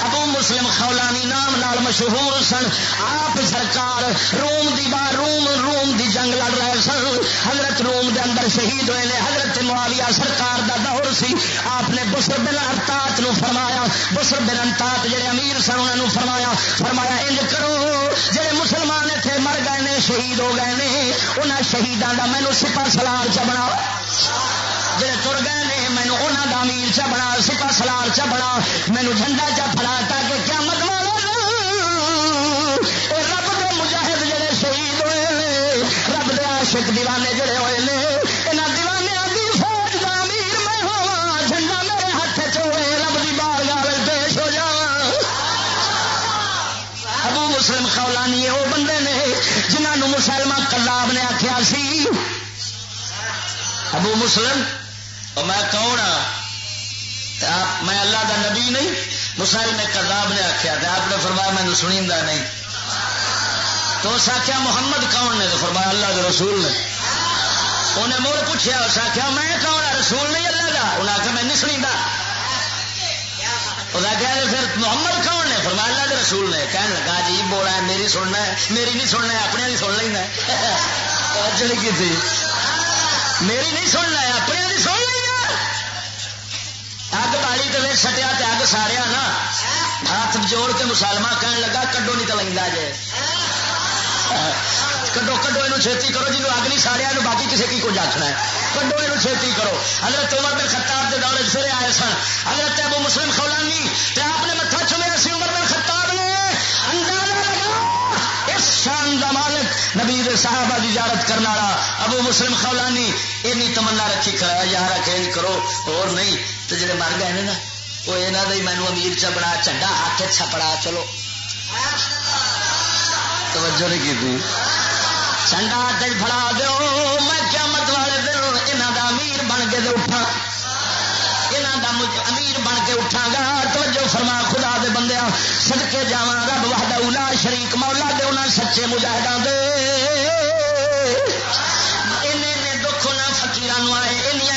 ابو مسلم خولانی نام نال مشہور سن۔ آپ سرکار روم دی بار روم روم دی جنگ لڑ رہے سن۔ حضرت روم دے اندر شہید ہوئے نے۔ حضرت معاویہ سرکار دا دور سی۔ آپ نے بسر بن ارتاط نو فرمایا۔ بسر بن ارتاط جڑے امیر سن انہوں نے فرمایا فرمایا، انج کرو۔ جڑے مسلمان اتنے مر گئے نے، شہید ہو گئے نے، انہاں شہیدان دا مینو سپا سلار چ بنا جڑے تر گئے نے مینو انہوں کا امیر چ بنا سپا سلار چ بنا مینو جھنڈا چ پڑا تاکہ کیا مت رب کے مجاہد جڑے شہید ہوئے رب دے عاشق دیوانے جڑے ہوئے نے یہاں دیوانے کی فوج کا امیر میں ہوا جھنڈا میرے ہاتھ چوے رب کی بار گال پیش ہو جا ابو مسلم خولانی وہ بندے نے جنہوں مسلمان کلاب نے آخیا سی۔ ابو مسلم میں کون ہاں میں اللہ دا نبی نہیں مسائل نے کرداب نے آخیا آپ نے فرمایا میں سنی نہیں۔ تو اس آخیا محمد کون نے؟ تو فرمایا اللہ کے رسول نے۔ انہیں مڑ پوچھا اس آخیا میں کون رسول نہیں اللہ کا انہیں آخیا میں نہیں سنی اس آخیا پھر محمد کون نے فرمایا اللہ کے رسول نے۔ کہنے لگا جی بولا ہے میری سننا ہے میری نہیں سننا ہے اپنے نہیں سن لینا چلی کی تھی۔ میری نہیں سننا ہے اپنے کالی بالی سٹیا تو اگ ساریا نا، ہاتھ جوڑ کے مسالما کہن لگا، کڈو نہیں تو لینا جی کڈو کڈو یہ چھتی کرو جی اگ نہیں ساریا باقی کسی کی کچھ آخنا ہے؟ کڈو یہ چھتی کرو۔ حضرت عمر بن خطاب کے دورے پھر آئے سن۔ حضرت ابو مسلم خولانی، تے آپ نے متھا چلے سی عمر بن خطاب نے اندر شان کا مالک، نبی صاحبہ کی اجازت کرنے والا، ابو مسلم خولانی، اینی تمنا رکھی کرا یار کھیل کرو، اور نہیں، تو جڑے مر گئے نا، وہ یہاں کا مینو امیر چ بڑا چنڈا ہاتھ چھپڑا، چلو۔ توجہ نہیں کی چنڈا ہاتھ فڑا دو میں کیا مت والے دن یہاں کا امیر بن کے اٹھا یہاں کا امیر بن کے اٹھا گا توجہ فرما خدا دے بندے سدکے جا رب وحدہ اولا شریک مولا دے انہیں سچے مجاہدہ دے۔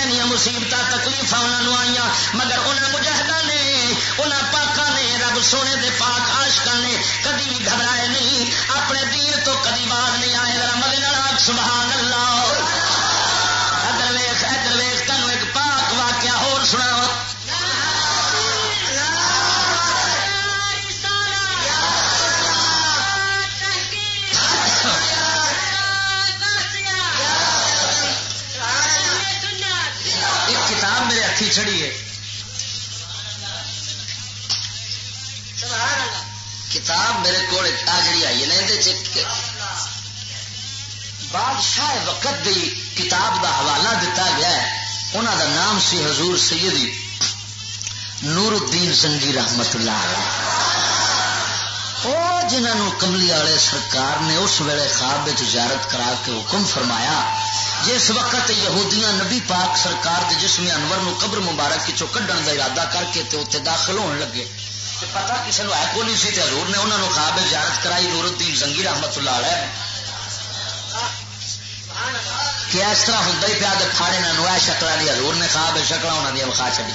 آئے مصیبت تکلیف آئی مگر انہوں مجاہدہ نے انہوں پاکا نے، رب سونے دے پاک آشکا نے کدی بھی گھبرائے نہیں۔ اپنے دین تو کدی بات نہیں آئے۔ ذرا مدد سبحان اللہ۔ چڑی ہے۔ کتاب میرے کو جی آئی ہے نا بادشاہ وقت دی کتاب دا حوالہ دیتا گیا ہے۔ انہوں دا نام سی حضور سیدی نور الدین زنگی رحمت اللہ وہ جنہوں کملی والے سرکار نے اس ویلے خواب تجارت کرا کے حکم فرمایا جس وقت یہودیاں نبی پاک سرکار دے جسم انور نو قبر مبارک کی کڈن کا ارادہ کر کے تے اتنے داخل ہونے لگے۔ پتا کسی نے ہے کو نہیں سی حضور نے انہوں نے خواب زیارت کرائی، نور الدین زنگی رحمت اللہ علیہ۔ کہ اس طرح ہوں ہی پیا کھاڑے نہ شکل دی، حضور نے خواب شکل انہوں نے وکھا چڑی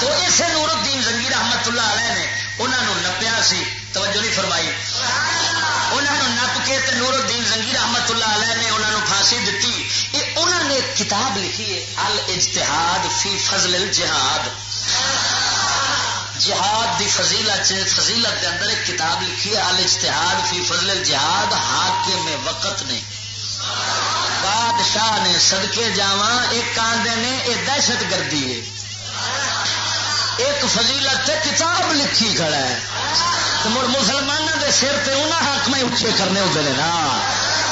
تو اسے نور الدین زنگی رحمت اللہ علیہ نے انہوں نے نپیا سی۔ توجہ نہیں فرمائی۔ انہوں نے نپ کے نور الدین زنگی رحمت اللہ علیہ نے انہوں نے پھانسی دیتی یہ انہوں نے کتاب لکھی ہے ال فی فضل الجہاد۔ جہاد دی فضیلت فضیلت کے اندر ایک کتاب لکھی ہے ال فی فضل الجہاد، حاکم میں وقت نے۔ بادشاہ نے سدکے جاوا ایک آدھے نے یہ دہشت گردی ہے۔ ایک فضیلت کتاب لکھی کھڑا ہے۔ مڑ مسلمانوں کے سر سے انہیں حکم اچھے کرنے ہوتے ہیں نا۔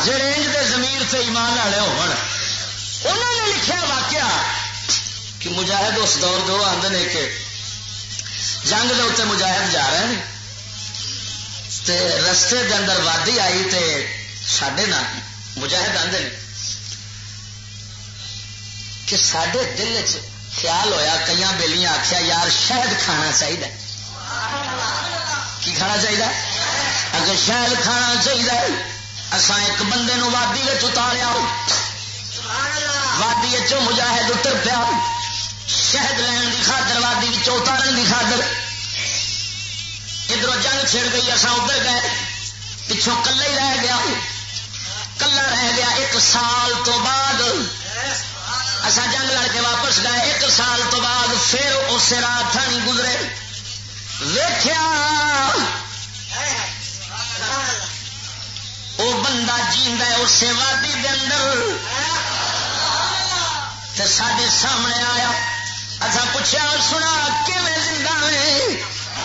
جہے انج دے زمیر سے ایمان والے ہو نے لکھا واقعہ کہ مجاہد اس دور دو آدھے نے کہ جنگ کے اتنے مجاہد جا رہے ہیں تے رستے دے اندر وادی آئی تے سڈے نا مجاہد آدھے کہ سڈے دل چ خیال ہویا کئی بےلیاں آخیا یار شہد کھانا چاہیے کی کھانا چاہیے؟ اگر شہد کھانا چاہیے اصا ایک بندے نو وادی اتاریا۔ وادی مجاہد اتر پیا۔ شہد لین کی خاطر، وادی اتارن کی خاطر۔ ادھر جنگ چھڑ گئی اصا ادھر گئے۔ پچھوں کلے ہی رہ گیا۔ کلا رہ گیا ایک سال تو بعد۔ اصا جنگ لڑ کے واپس گئے۔ ایک سال تو بعد پھر اس رات نہیں گزرے۔ ویخیا وہ بندہ جیند اسی وادی دے اندر۔ سڈے سامنے آیا۔ اچھا پوچھا سنا کیون زندہ ہے؟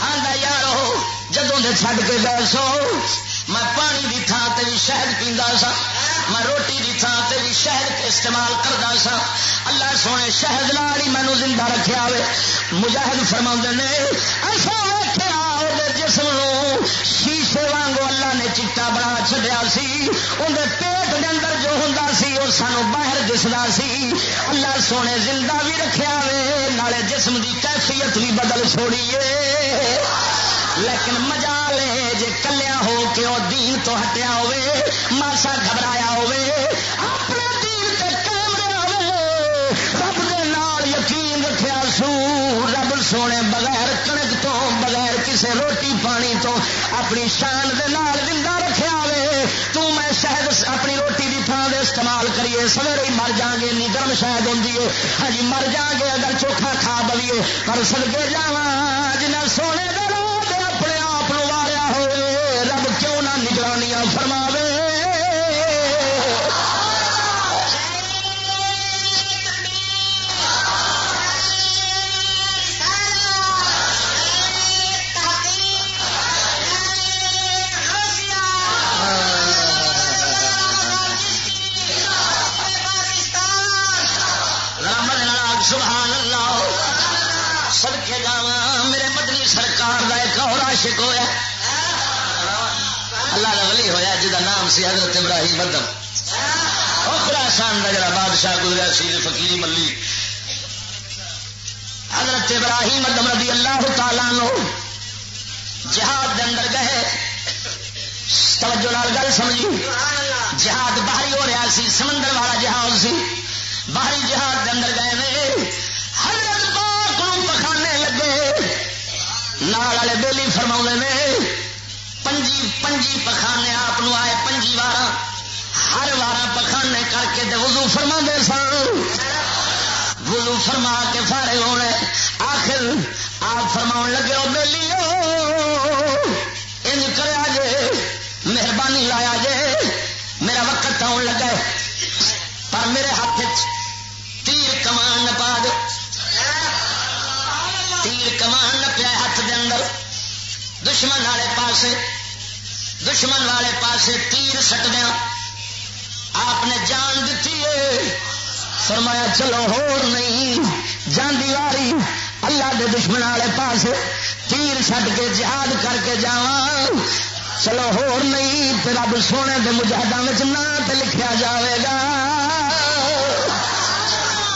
آدھا یار جدوں دے چھڈ کے گئے سو میں پانی کی تھان سے بھی شہد پیندا سا میں روٹی کی تھان سے بھی شہد استعمال کرتا سا اللہ سونے شہد لال ہی مینو زندہ رکھا ہوئے مجاہد فرما نے ایسا جسم شیشے وانگو اللہ نے چٹا بنا چڈیا سی۔ اندر پیٹ کے اندر جو ہوں سی وہ سانو باہر دستا سی۔ اللہ سونے زندہ بھی رکھا وے نالے جسم کی کیفیت بھی بدل چھوڑیے لیکن مزہ لے جے کلیا ہو کے وہ دین تو ہٹیا ہوے ماسا گھبرایا ہوے اپنے سو رب سونے بغیر کنک تو، بغیر کسے روٹی پانی تو اپنی شان دے نال زندہ رکھیا ہوے تو میں شاید اپنی روٹی دی تھان دے استعمال کریے، سویرے ہی مر جاؤں گے نہیں گرم شاید ہوں ہاں جی مر جاؤں گے اگر چوکھا کھا بلیے پر سدکے جا جنہیں سونے دے نگرانیاں فرماوے سرکار کا ایک اور عاشق ہوا اللہ کا ولی ہوا جا نام سی حضرت ابراہیم مدم خراسان کا جڑا بادشاہ گزرا سی فقیری ملی۔ حضرت ابراہیم مدم رضی اللہ تعالیٰ نو جہاد دے اندر گئے۔ توجہ لال گل سمجھی۔ جہاد باہری ہو رہا سی، سمندر والا جہاز سی۔ باہری جہاد دے اندر گئے نال والے بیلی فرما نے، پنجی پنجی پخانے آپ آئے پنجی وار ہر وار پخانے کر کے وضو فرما دے سن۔ وضو فرما کے فارے ہونے، آخر آپ فرما لگے ہو بہلی ان کرا جے، مہربانی لایا جے، میرا وقت آن لگا پر میرے ہاتھ تیر کمان نہ پا دو تیر کمان نہ پیا اندر دشمن والے پاسے، دشمن والے پاسے تیر سٹ دیا آپ نے جان دیتی ہے۔ فرمایا، چلو ہور نہیں، جاندی واری۔ اللہ دے دشمن والے پاس تیر سٹ کے جہاد کر کے جا چلو ہور نہیں، پھر رب سونے کے مجاہدوں میں نام لکھا جاوے گا۔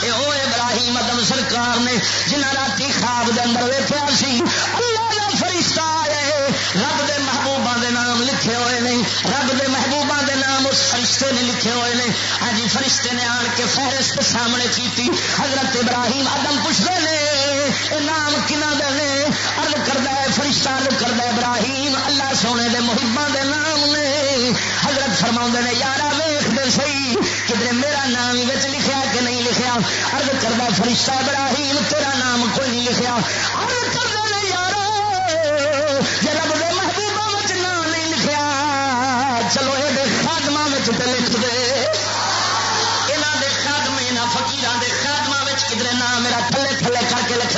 اے او ابراہیم ادم سرکار نے جنہ رات خواب دے اندر ویخیا سی، اللہ کا آئے رب دے محبوبہ دے نام لکھے ہوئے نہیں رب دے محبوبہ دے نام اس فرشتے نے لکھے ہوئے نے۔ ہاں جی فرشتے نے آن کے فہرست سامنے کی حضرت ابراہیم ادم پوچھتے ہیں نام کنہ دے نے؟ ارد کرتا ہے، فرشتہ ارد کرتا ہے، ابراہیم اللہ سونے دے محبا دے نام نے۔ حضرت فرما نے، یارا ویخ دے سی کدھر میرا نام ہی لکھا کہ نہیں لکھا ارد کرتا فرشتہ ابراہیم، تیرا نام کوئی نہیں لکھا ارد کر چلو یہ خادم لکھ دے۔ یہاں دے خاطمے فکیران فکیر دے خادم کدھر نام میرا تھلے تھلے کر کے لکھ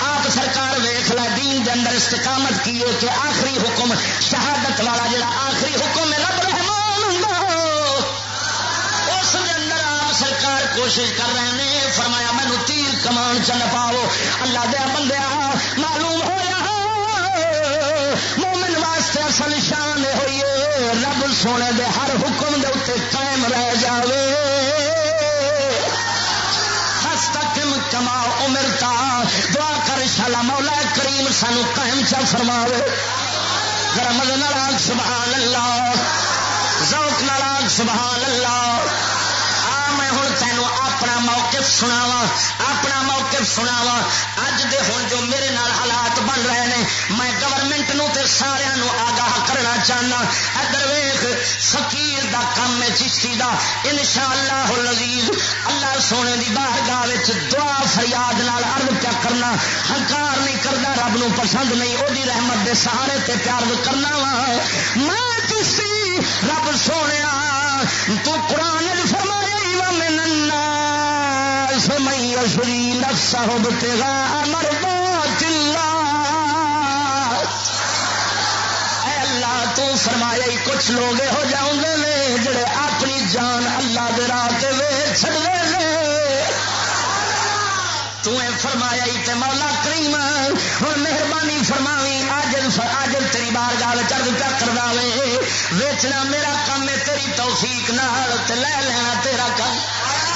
آپ سرکار ویخ لا دین دے اندر استقامت کیے کہ آخری حکم شہادت والا جڑا آخری حکم ہے، رب رحمان اس اندر آپ سرکار کوشش کر رہے ہیں، فرمایا مینو تیر کمان چ پاؤ۔ اللہ دیا بندیا معلوم سانو قائم چا فرماوے گرمد سبحان اللہ۔ ذوق ناراگ سبحان اللہ۔ میں ہوں تینوں اپنا موقف سناوا اپنا موقف سناوا اج دے ہوں جو میرے نال حالات بن رہے ہیں میں گورنمنٹ نو تے سارا آگاہ کرنا چاہنا۔ ادھر ویخ فقیر دا کام ہے، چشتی دا۔ انشاءاللہ العزیز، اللہ سونے دی بارگاہ وچ دعا فریاد نال عرض کیا کرنا۔ ہنکار نہیں کردا، رب نو پسند نہیں۔ او دی رحمت دے سہارے تے پیار کرنا وا۔ میں چشتی، رب سونے تو قرآن یشری نفسه ابتغاء مرضات اللہ اے اللہ، تو فرمایا ہی کچھ لوگ ہو جاؤں نے جڑے اپنی جان اللہ دے راہ تے ویچ چھڑے تو فرمایا ہی تے مولا کریم ہوں مہربانی فرماوی، آج آج تیری بار گال چرد پیا کر دے ویچنا میرا کام ہے تیری توفیق نال تے لے لینا تیرا کام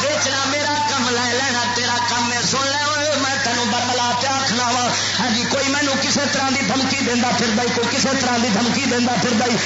ویچنا میرا کم لے لینا، تیرا کام ہے سن لے میں تینوں برملا پیا آخنا وا ہاں جی کوئی مینو کسی طرح کی دھمکی دینا پھر بھائی، کوئی کسی طرح کی دھمکی دینا پھر بھائی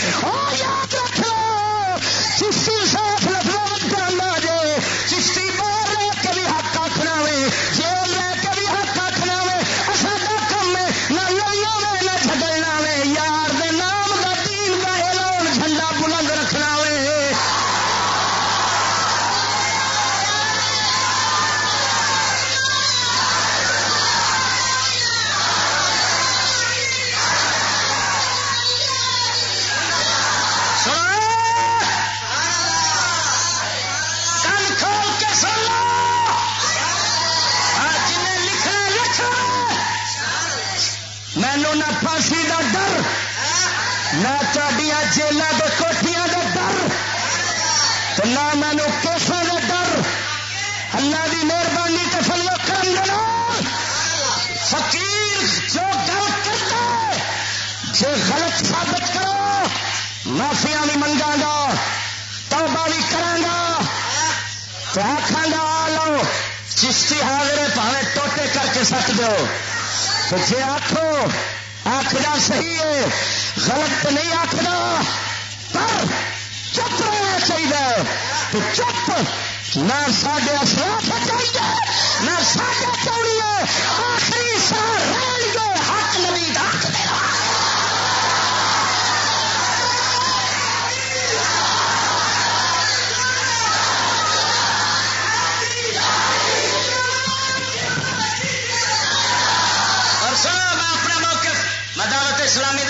ثابت کرو۔ معافیا بھی منگا گا، توبہ بھی کرا گا۔ تو آخا گا، آ لو، چشتی حاضر پاوے ٹوٹے کر کے سٹ دو۔ تو جی آخو آخر صحیح ہے، غلط نہیں آخر پر چپ رہنا چاہیے تو چپ، نہ سڈے اثرات چاہیے نہ سڈے چوڑیے آخری سا رہن اسلامی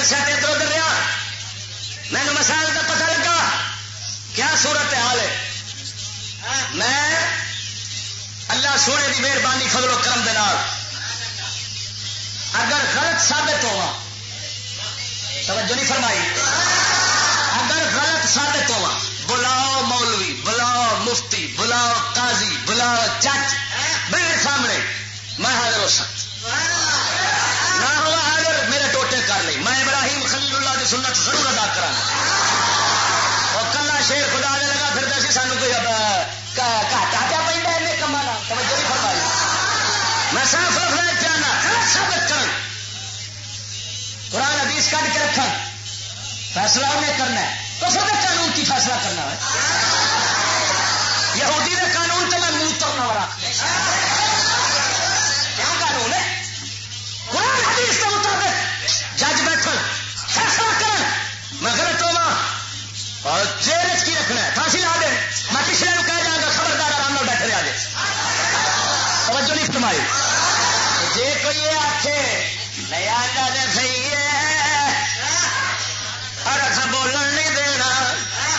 میں ادھر ادھر رہا مینو مسائل کا پتہ لگا۔ کیا صورت حال ہے؟ میں اللہ سونے کی مہربانی فضل و کرم دے نال اگر غلط ثابت ہوا، توجہ نہیں فرمائی۔ اگر غلط ثابت ہوا، بلاؤ مولوی، بلاؤ مفتی، بلاؤ قاضی، بلاؤ جج، میرے سامنے میں حاضر ہو سکتا۔ نہ ہوا حاضر، میرے ٹوٹے کر لی میں سنت ضرور ادا کرا اور کلا شیر خدا دے لگا پھر دس سانو کوئی گاٹا پیا پہ کما توجہ فرمائی۔ میں صاف رکھنا چاہنا سابت کر قرآن حدیث کٹ کے رکھا فیصلہ انہیں کرنا ہے۔ تو سب قانون کی فیصلہ کرنا ہے۔ یہودی نے قانون تو میں منہ تو نہ رکھ اور جیل کی رکھنا ہے، پھانسی لا دیں میں پچھلے کہہ جاؤں گا، خبردار آرام نال بیٹھے رہا جائے توجہ نہیں فرمائی۔ جی کوئی یہ آخے نہیں آتا صحیح ہے۔ اور اصل بولن نہیں دینا۔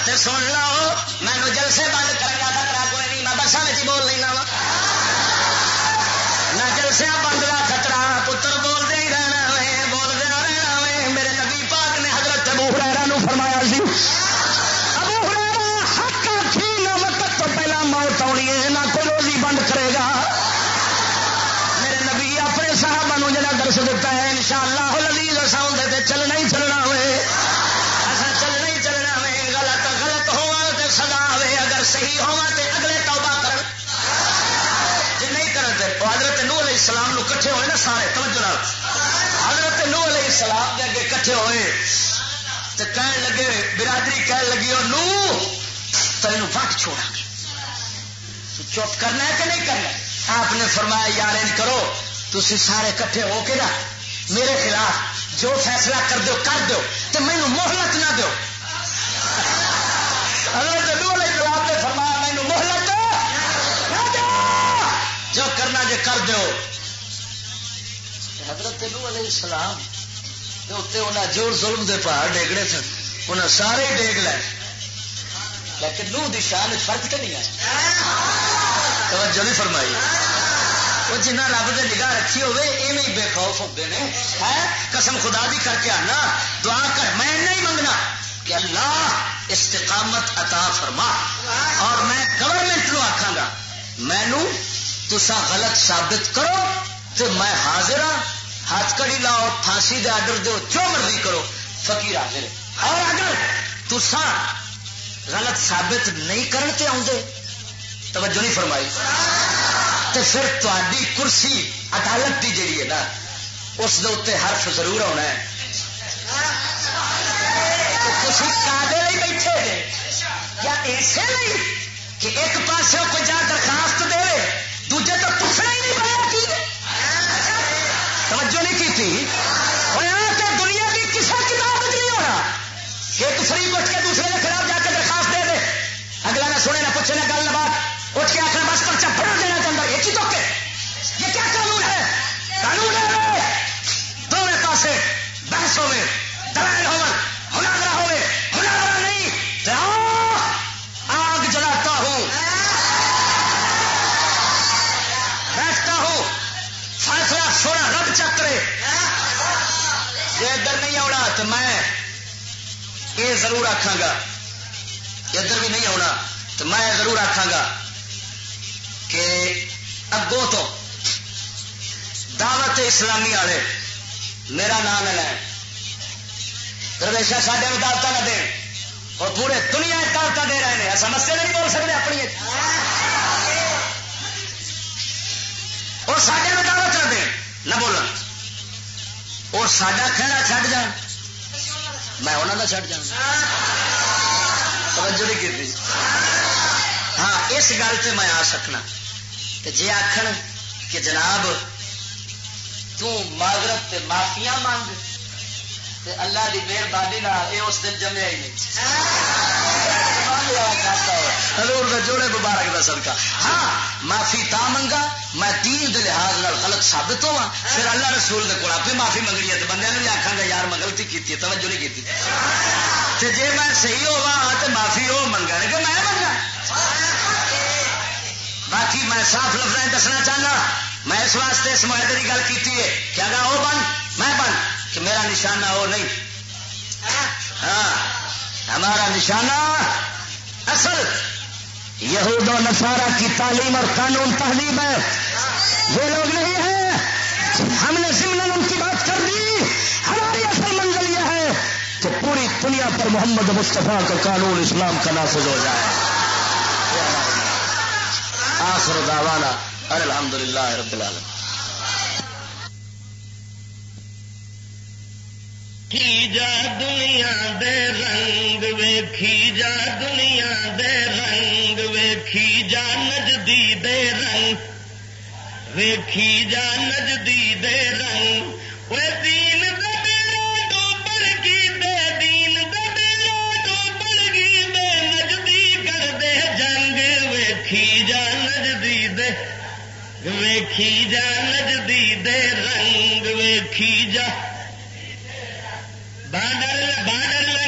تو سن لو مینو جلسے بند کرنے کا خطرہ کوئی نہیں، میں بسان میں بول لینا وا۔ نہ جلسے بند کا خطرہ، پتر بولتے السلام نو کٹھے ہوئے نا سارے، توجہ حضرت نوح علیہ السلام دے اگے کٹھے ہوئے۔ تے کہن لگے، برادری کہن لگی، او نوح تینوں وٹ چھوڑا گے؟ چپ کرنا ہے کہ نہیں کرنا آپ نے فرمایا، یار ان کرو۔ تھی سارے کٹھے ہو کے نا، میرے خلاف جو فیصلہ کر دو کر دو تو مینو محلت نہ دو جواب نے فرمایا مینو محلت نہ دو جو کرنا جے کر دو حضرت نو علیہ السلام دے اتنے انہیں جوڑ ظلم دے پہاڑ ڈیگڑے تھے انہیں سارے ڈیگ لے۔ لیکن نو دی شان فرق تو نہیں آیا توجہ نہیں فرمائی۔ وہ جنہ رب نے نگاہ رکھی ہوے ایویں بے خوف ہوتے ہیں قسم خدا دی کر کے آنا۔ دعا کر، میں نہیں منگنا۔ کہ اللہ استقامت عطا فرما۔ اور میں گورنمنٹ نو آخا گا۔ مینو تسا غلط ثابت کرو تو میں حاضر ہاں۔ ہاتھ کڑی لاؤ، پھانسی دے آڈر دو، جو مرضی کرو، فقیر حاضر اور اگر تسا غلط ثابت نہیں کرتے آدھے توجہ نہیں فرمائی۔ تو پھر تاری کرسی عدالت کی جیڑی ہے نا، اس دے حرف ضرور ہونا ہے۔ تھی کادے بیٹھے جے یا ایسے نہیں کہ ایک پاس کوئی جا درخواست دے دوجے تو پوچھنا ہی نہیں پایا کی توجہ نہیں کی تھی دنیا کی کسی کتاب نہیں ہونا۔ ایک فری اٹھ کے دوسرے کے خلاف جا کے درخواست دے دے۔ اگلا نہ سنے نہ پوچھے نہ گل نہ بات۔ اٹھ کے آخر بس پرچا بڑا دینا چاہتا ایک ہی تو یہ کیا قانون ہے؟ قانون ہے دونوں پاسے بحث ہوئے دلائل ہو یہ ضرور آخا گا ادھر بھی نہیں آنا تو میں ضرور آخا گا کہ اگوں تو دعوت اسلامی والے، میرا نام ہے لین۔ درویشا سڈے دعوت نہ دیں اور پورے دنیا دعوت دے رہے ہیں سمسیا نہیں بول سکتے اپنی۔ اور سڈے میں دعوت نہ دیں نہ بولن۔ اور سڈا کھڑا چھڈ جان۔ میں انہوں کا چھڈ جان توجہ نہیں کی ہاں اس گل سے میں آ سکنا۔ جی آخر کہ جناب تاغرت معافیا مانگ، تے اللہ کی مہربانی یہ اس دن جمیا ہی نہیں۔ حضور میں جوڑے مبارک کا صدقہ۔ ہاں معافی تا منگا میں دین دے لحاظ نال غلط ثابت ہوا پھر اللہ رسول دے کول آپ معافی منگنی آخا گا، یار، میں غلطی کی توجہ نہیں کی جی میں صحیح ہوا ہاں تو معافی وہ منگا کہ میں منگا؟ باقی میں صاف لفظ دسنا چاہنا، میں اس واسطے اس معاہدے کی گل کی ہے کیا گا وہ بن، میں بن، کہ میرا نشانہ وہ نہیں۔ ہاں ہمارا نشانہ اصل یہود و نصارہ کی تعلیم اور قانون تہذیب ہے۔ یہ لوگ نہیں ہیں۔ ہم نے ضمن ان کی بات کر دی۔ کہ پوری دنیا پر محمد مصطفیٰ کا قانون اسلام کا نافذ ہو جائے۔ آخر دعوانا الحمد للہ رب العالمين ویکھی جا دنیا دے رنگ ویکھی جا دنیا دے رنگ ویکھی جا نجدی دے رنگ ویکھی جا نجدی دے رنگ۔ وہ دین ڈوبر ویکھی جا نجدی دے رنگ ویکھی جا۔ بادل بادل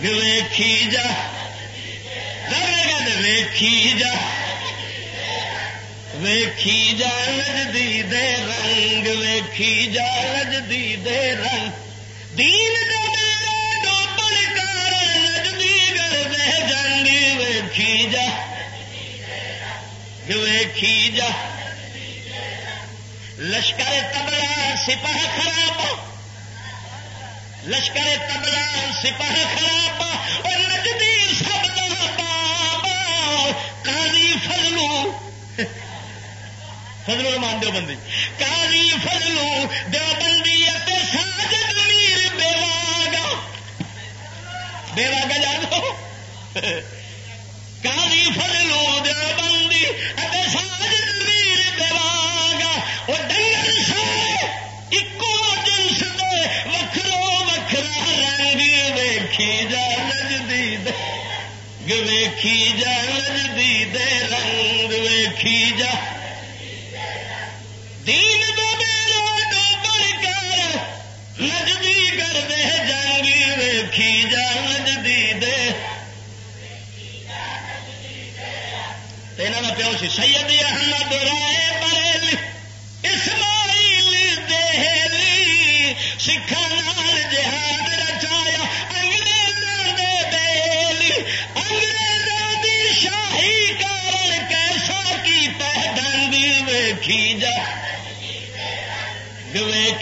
ویکھی جا۔ رگڑ ویکھی جا۔ ویکھی جا نجدی دے رنگ، ویکھی جا نجدی دے رنگ۔ دین دے میرے ڈوبر کار نجدی دے جنگ، ویکھی جا۔ ویکھی جا۔ لشکر تبلا، سپاہ خراب لشکر تبلا سپاہ خراب اور نجدی سب دا بابا قاضی فضلو. فضلو مان دو بندی. قاضی فضلو دو بندی ساجد میر بیواگا بیواگا جان دو قاضی فضلو ویکھی جا نجدی دے رنگ ویکھی جا۔ دین دو میرا ڈوبر کر نجدی کر دے جنگ ویکھی جا، نجدی دے۔ یہاں کا پیو سی سید احمد رائے بریلی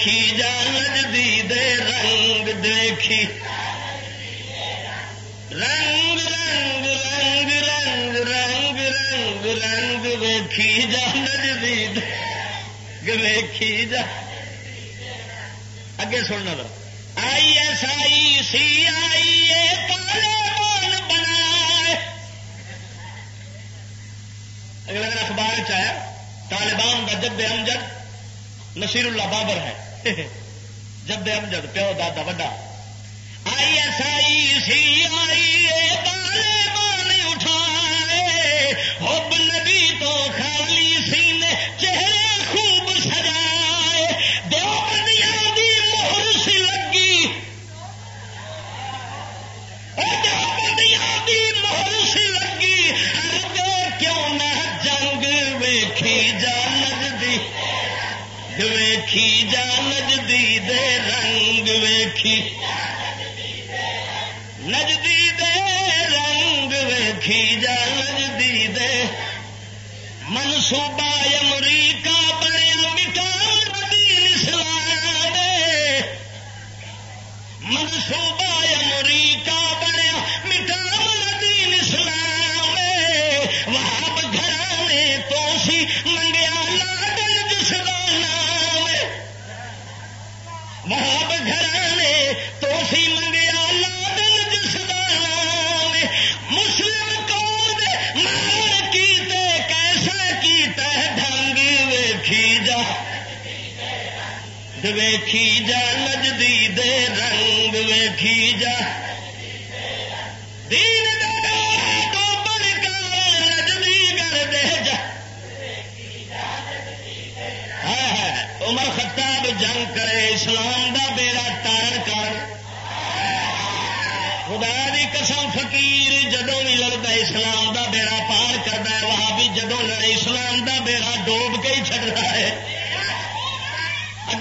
ویکھی جا نجدی دے رنگ دیکھی۔ رنگ رنگ رنگ رنگ رنگ رنگ رنگ ویکھی جا نجدی دے ویکھی جا۔ اگے سننا ذرا۔ آئی ایس آئی سی آئی اے طالبان بنائے۔ اگلا دن اخبار چیا طالبان کا جد امجد نصیر اللہ بابر ہے۔ جب امجد پیو دادا وڈا۔ آئی ایس آئی سی آئی بالے طالبان اٹھائے۔ حب نبی تو خالی سینے، چہرے ویکھی، جا نجدی دے رنگ ویکھی۔ نجدی دے رنگ ویکھی، جا نجدی دے منصوبہ امریکہ بنیا مٹا دین اسلام۔ دے منصوبہ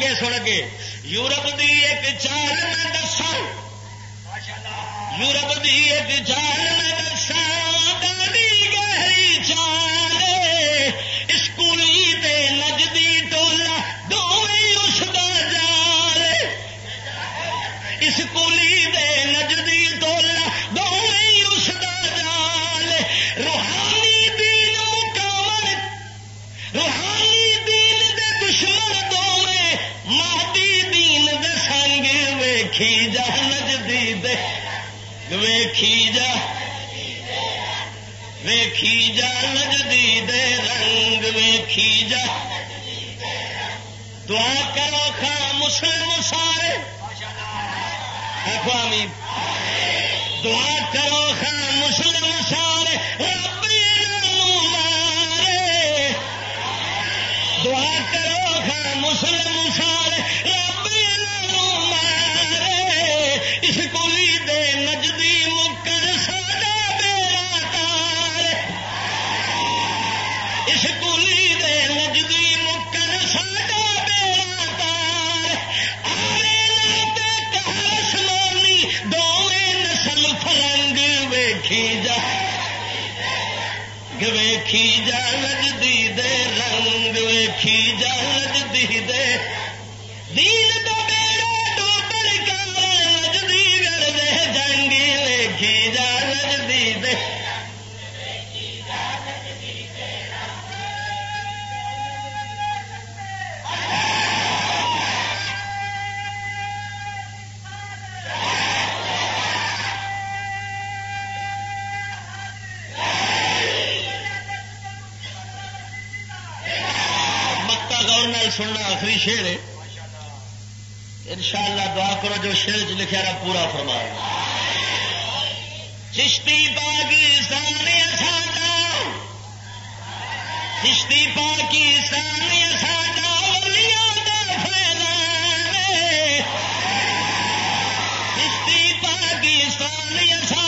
اگے سن کے یورپ دی ایک چال میں دسا یورپ دی ایک چال میں رکھی جا۔ دعا کرو کھا مسلم سارے۔ آخو آمین دعا کرو خان مسلم سارے۔ ویکھی جا لجدی دے رنگ ویکھی جا لجدی دے۔ دین تو بے آخری شیر ہے۔ ان شاء اللہ دعا کرو جو شیر چ لکھا رہا پورا فرمائے۔ چشتی پاکستان ساڈا؟ چشتی پاکستان ساڈا چشتی پاکستان ساڈا؟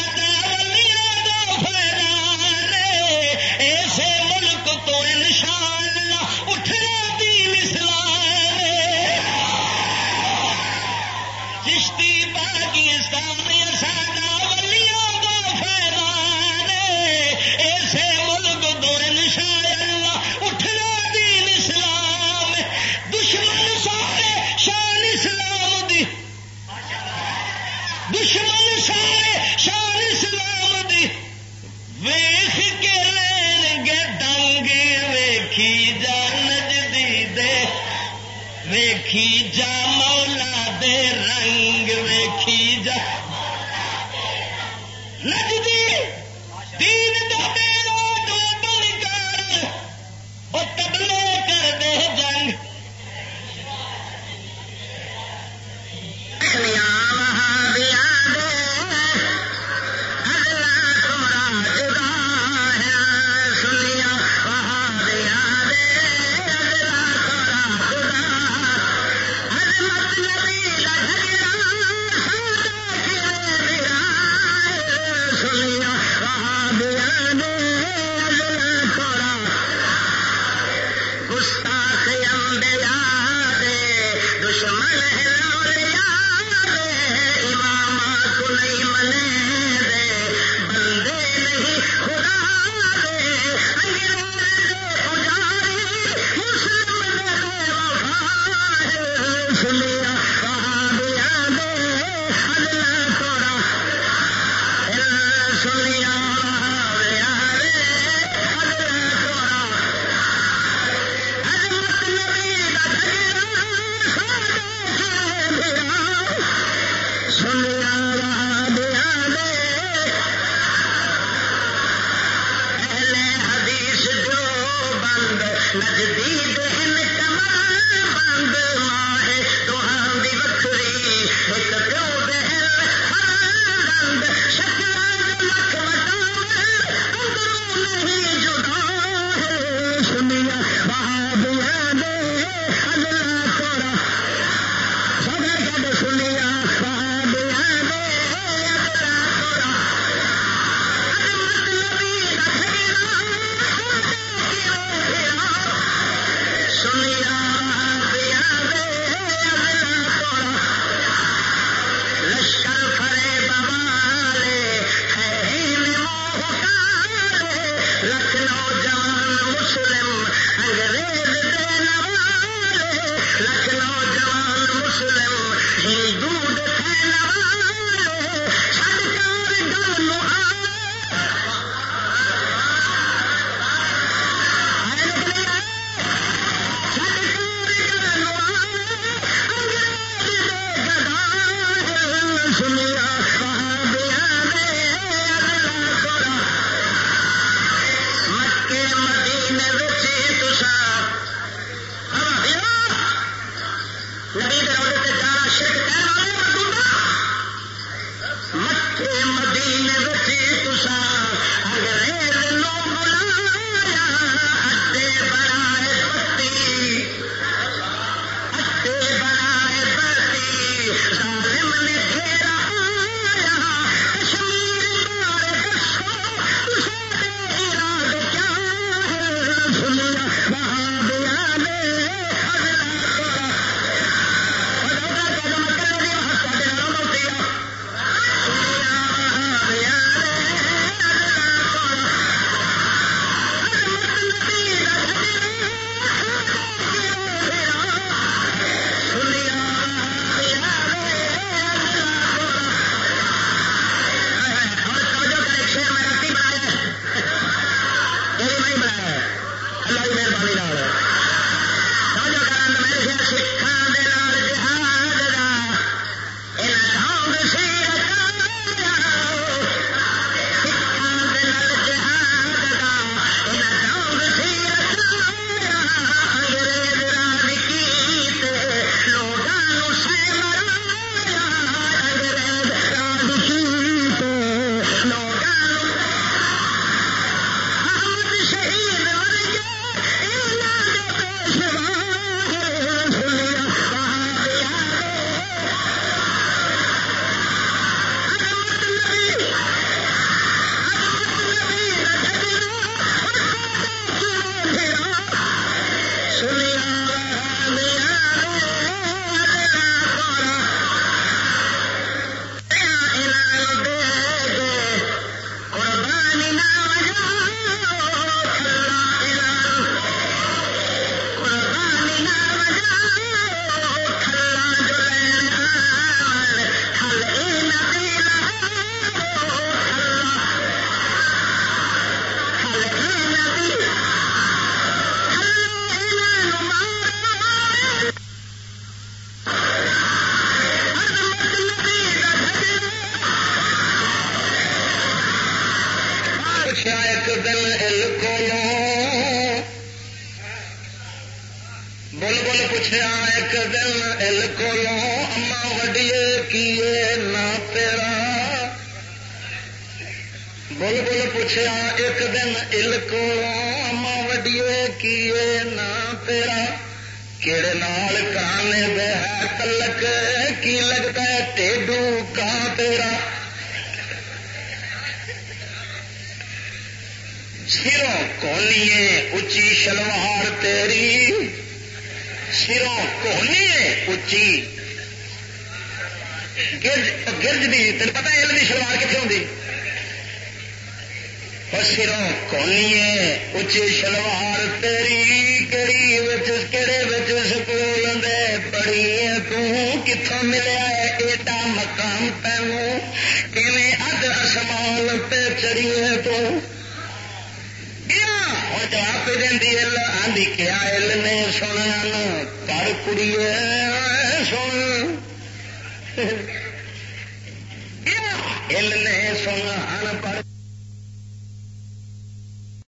سکھ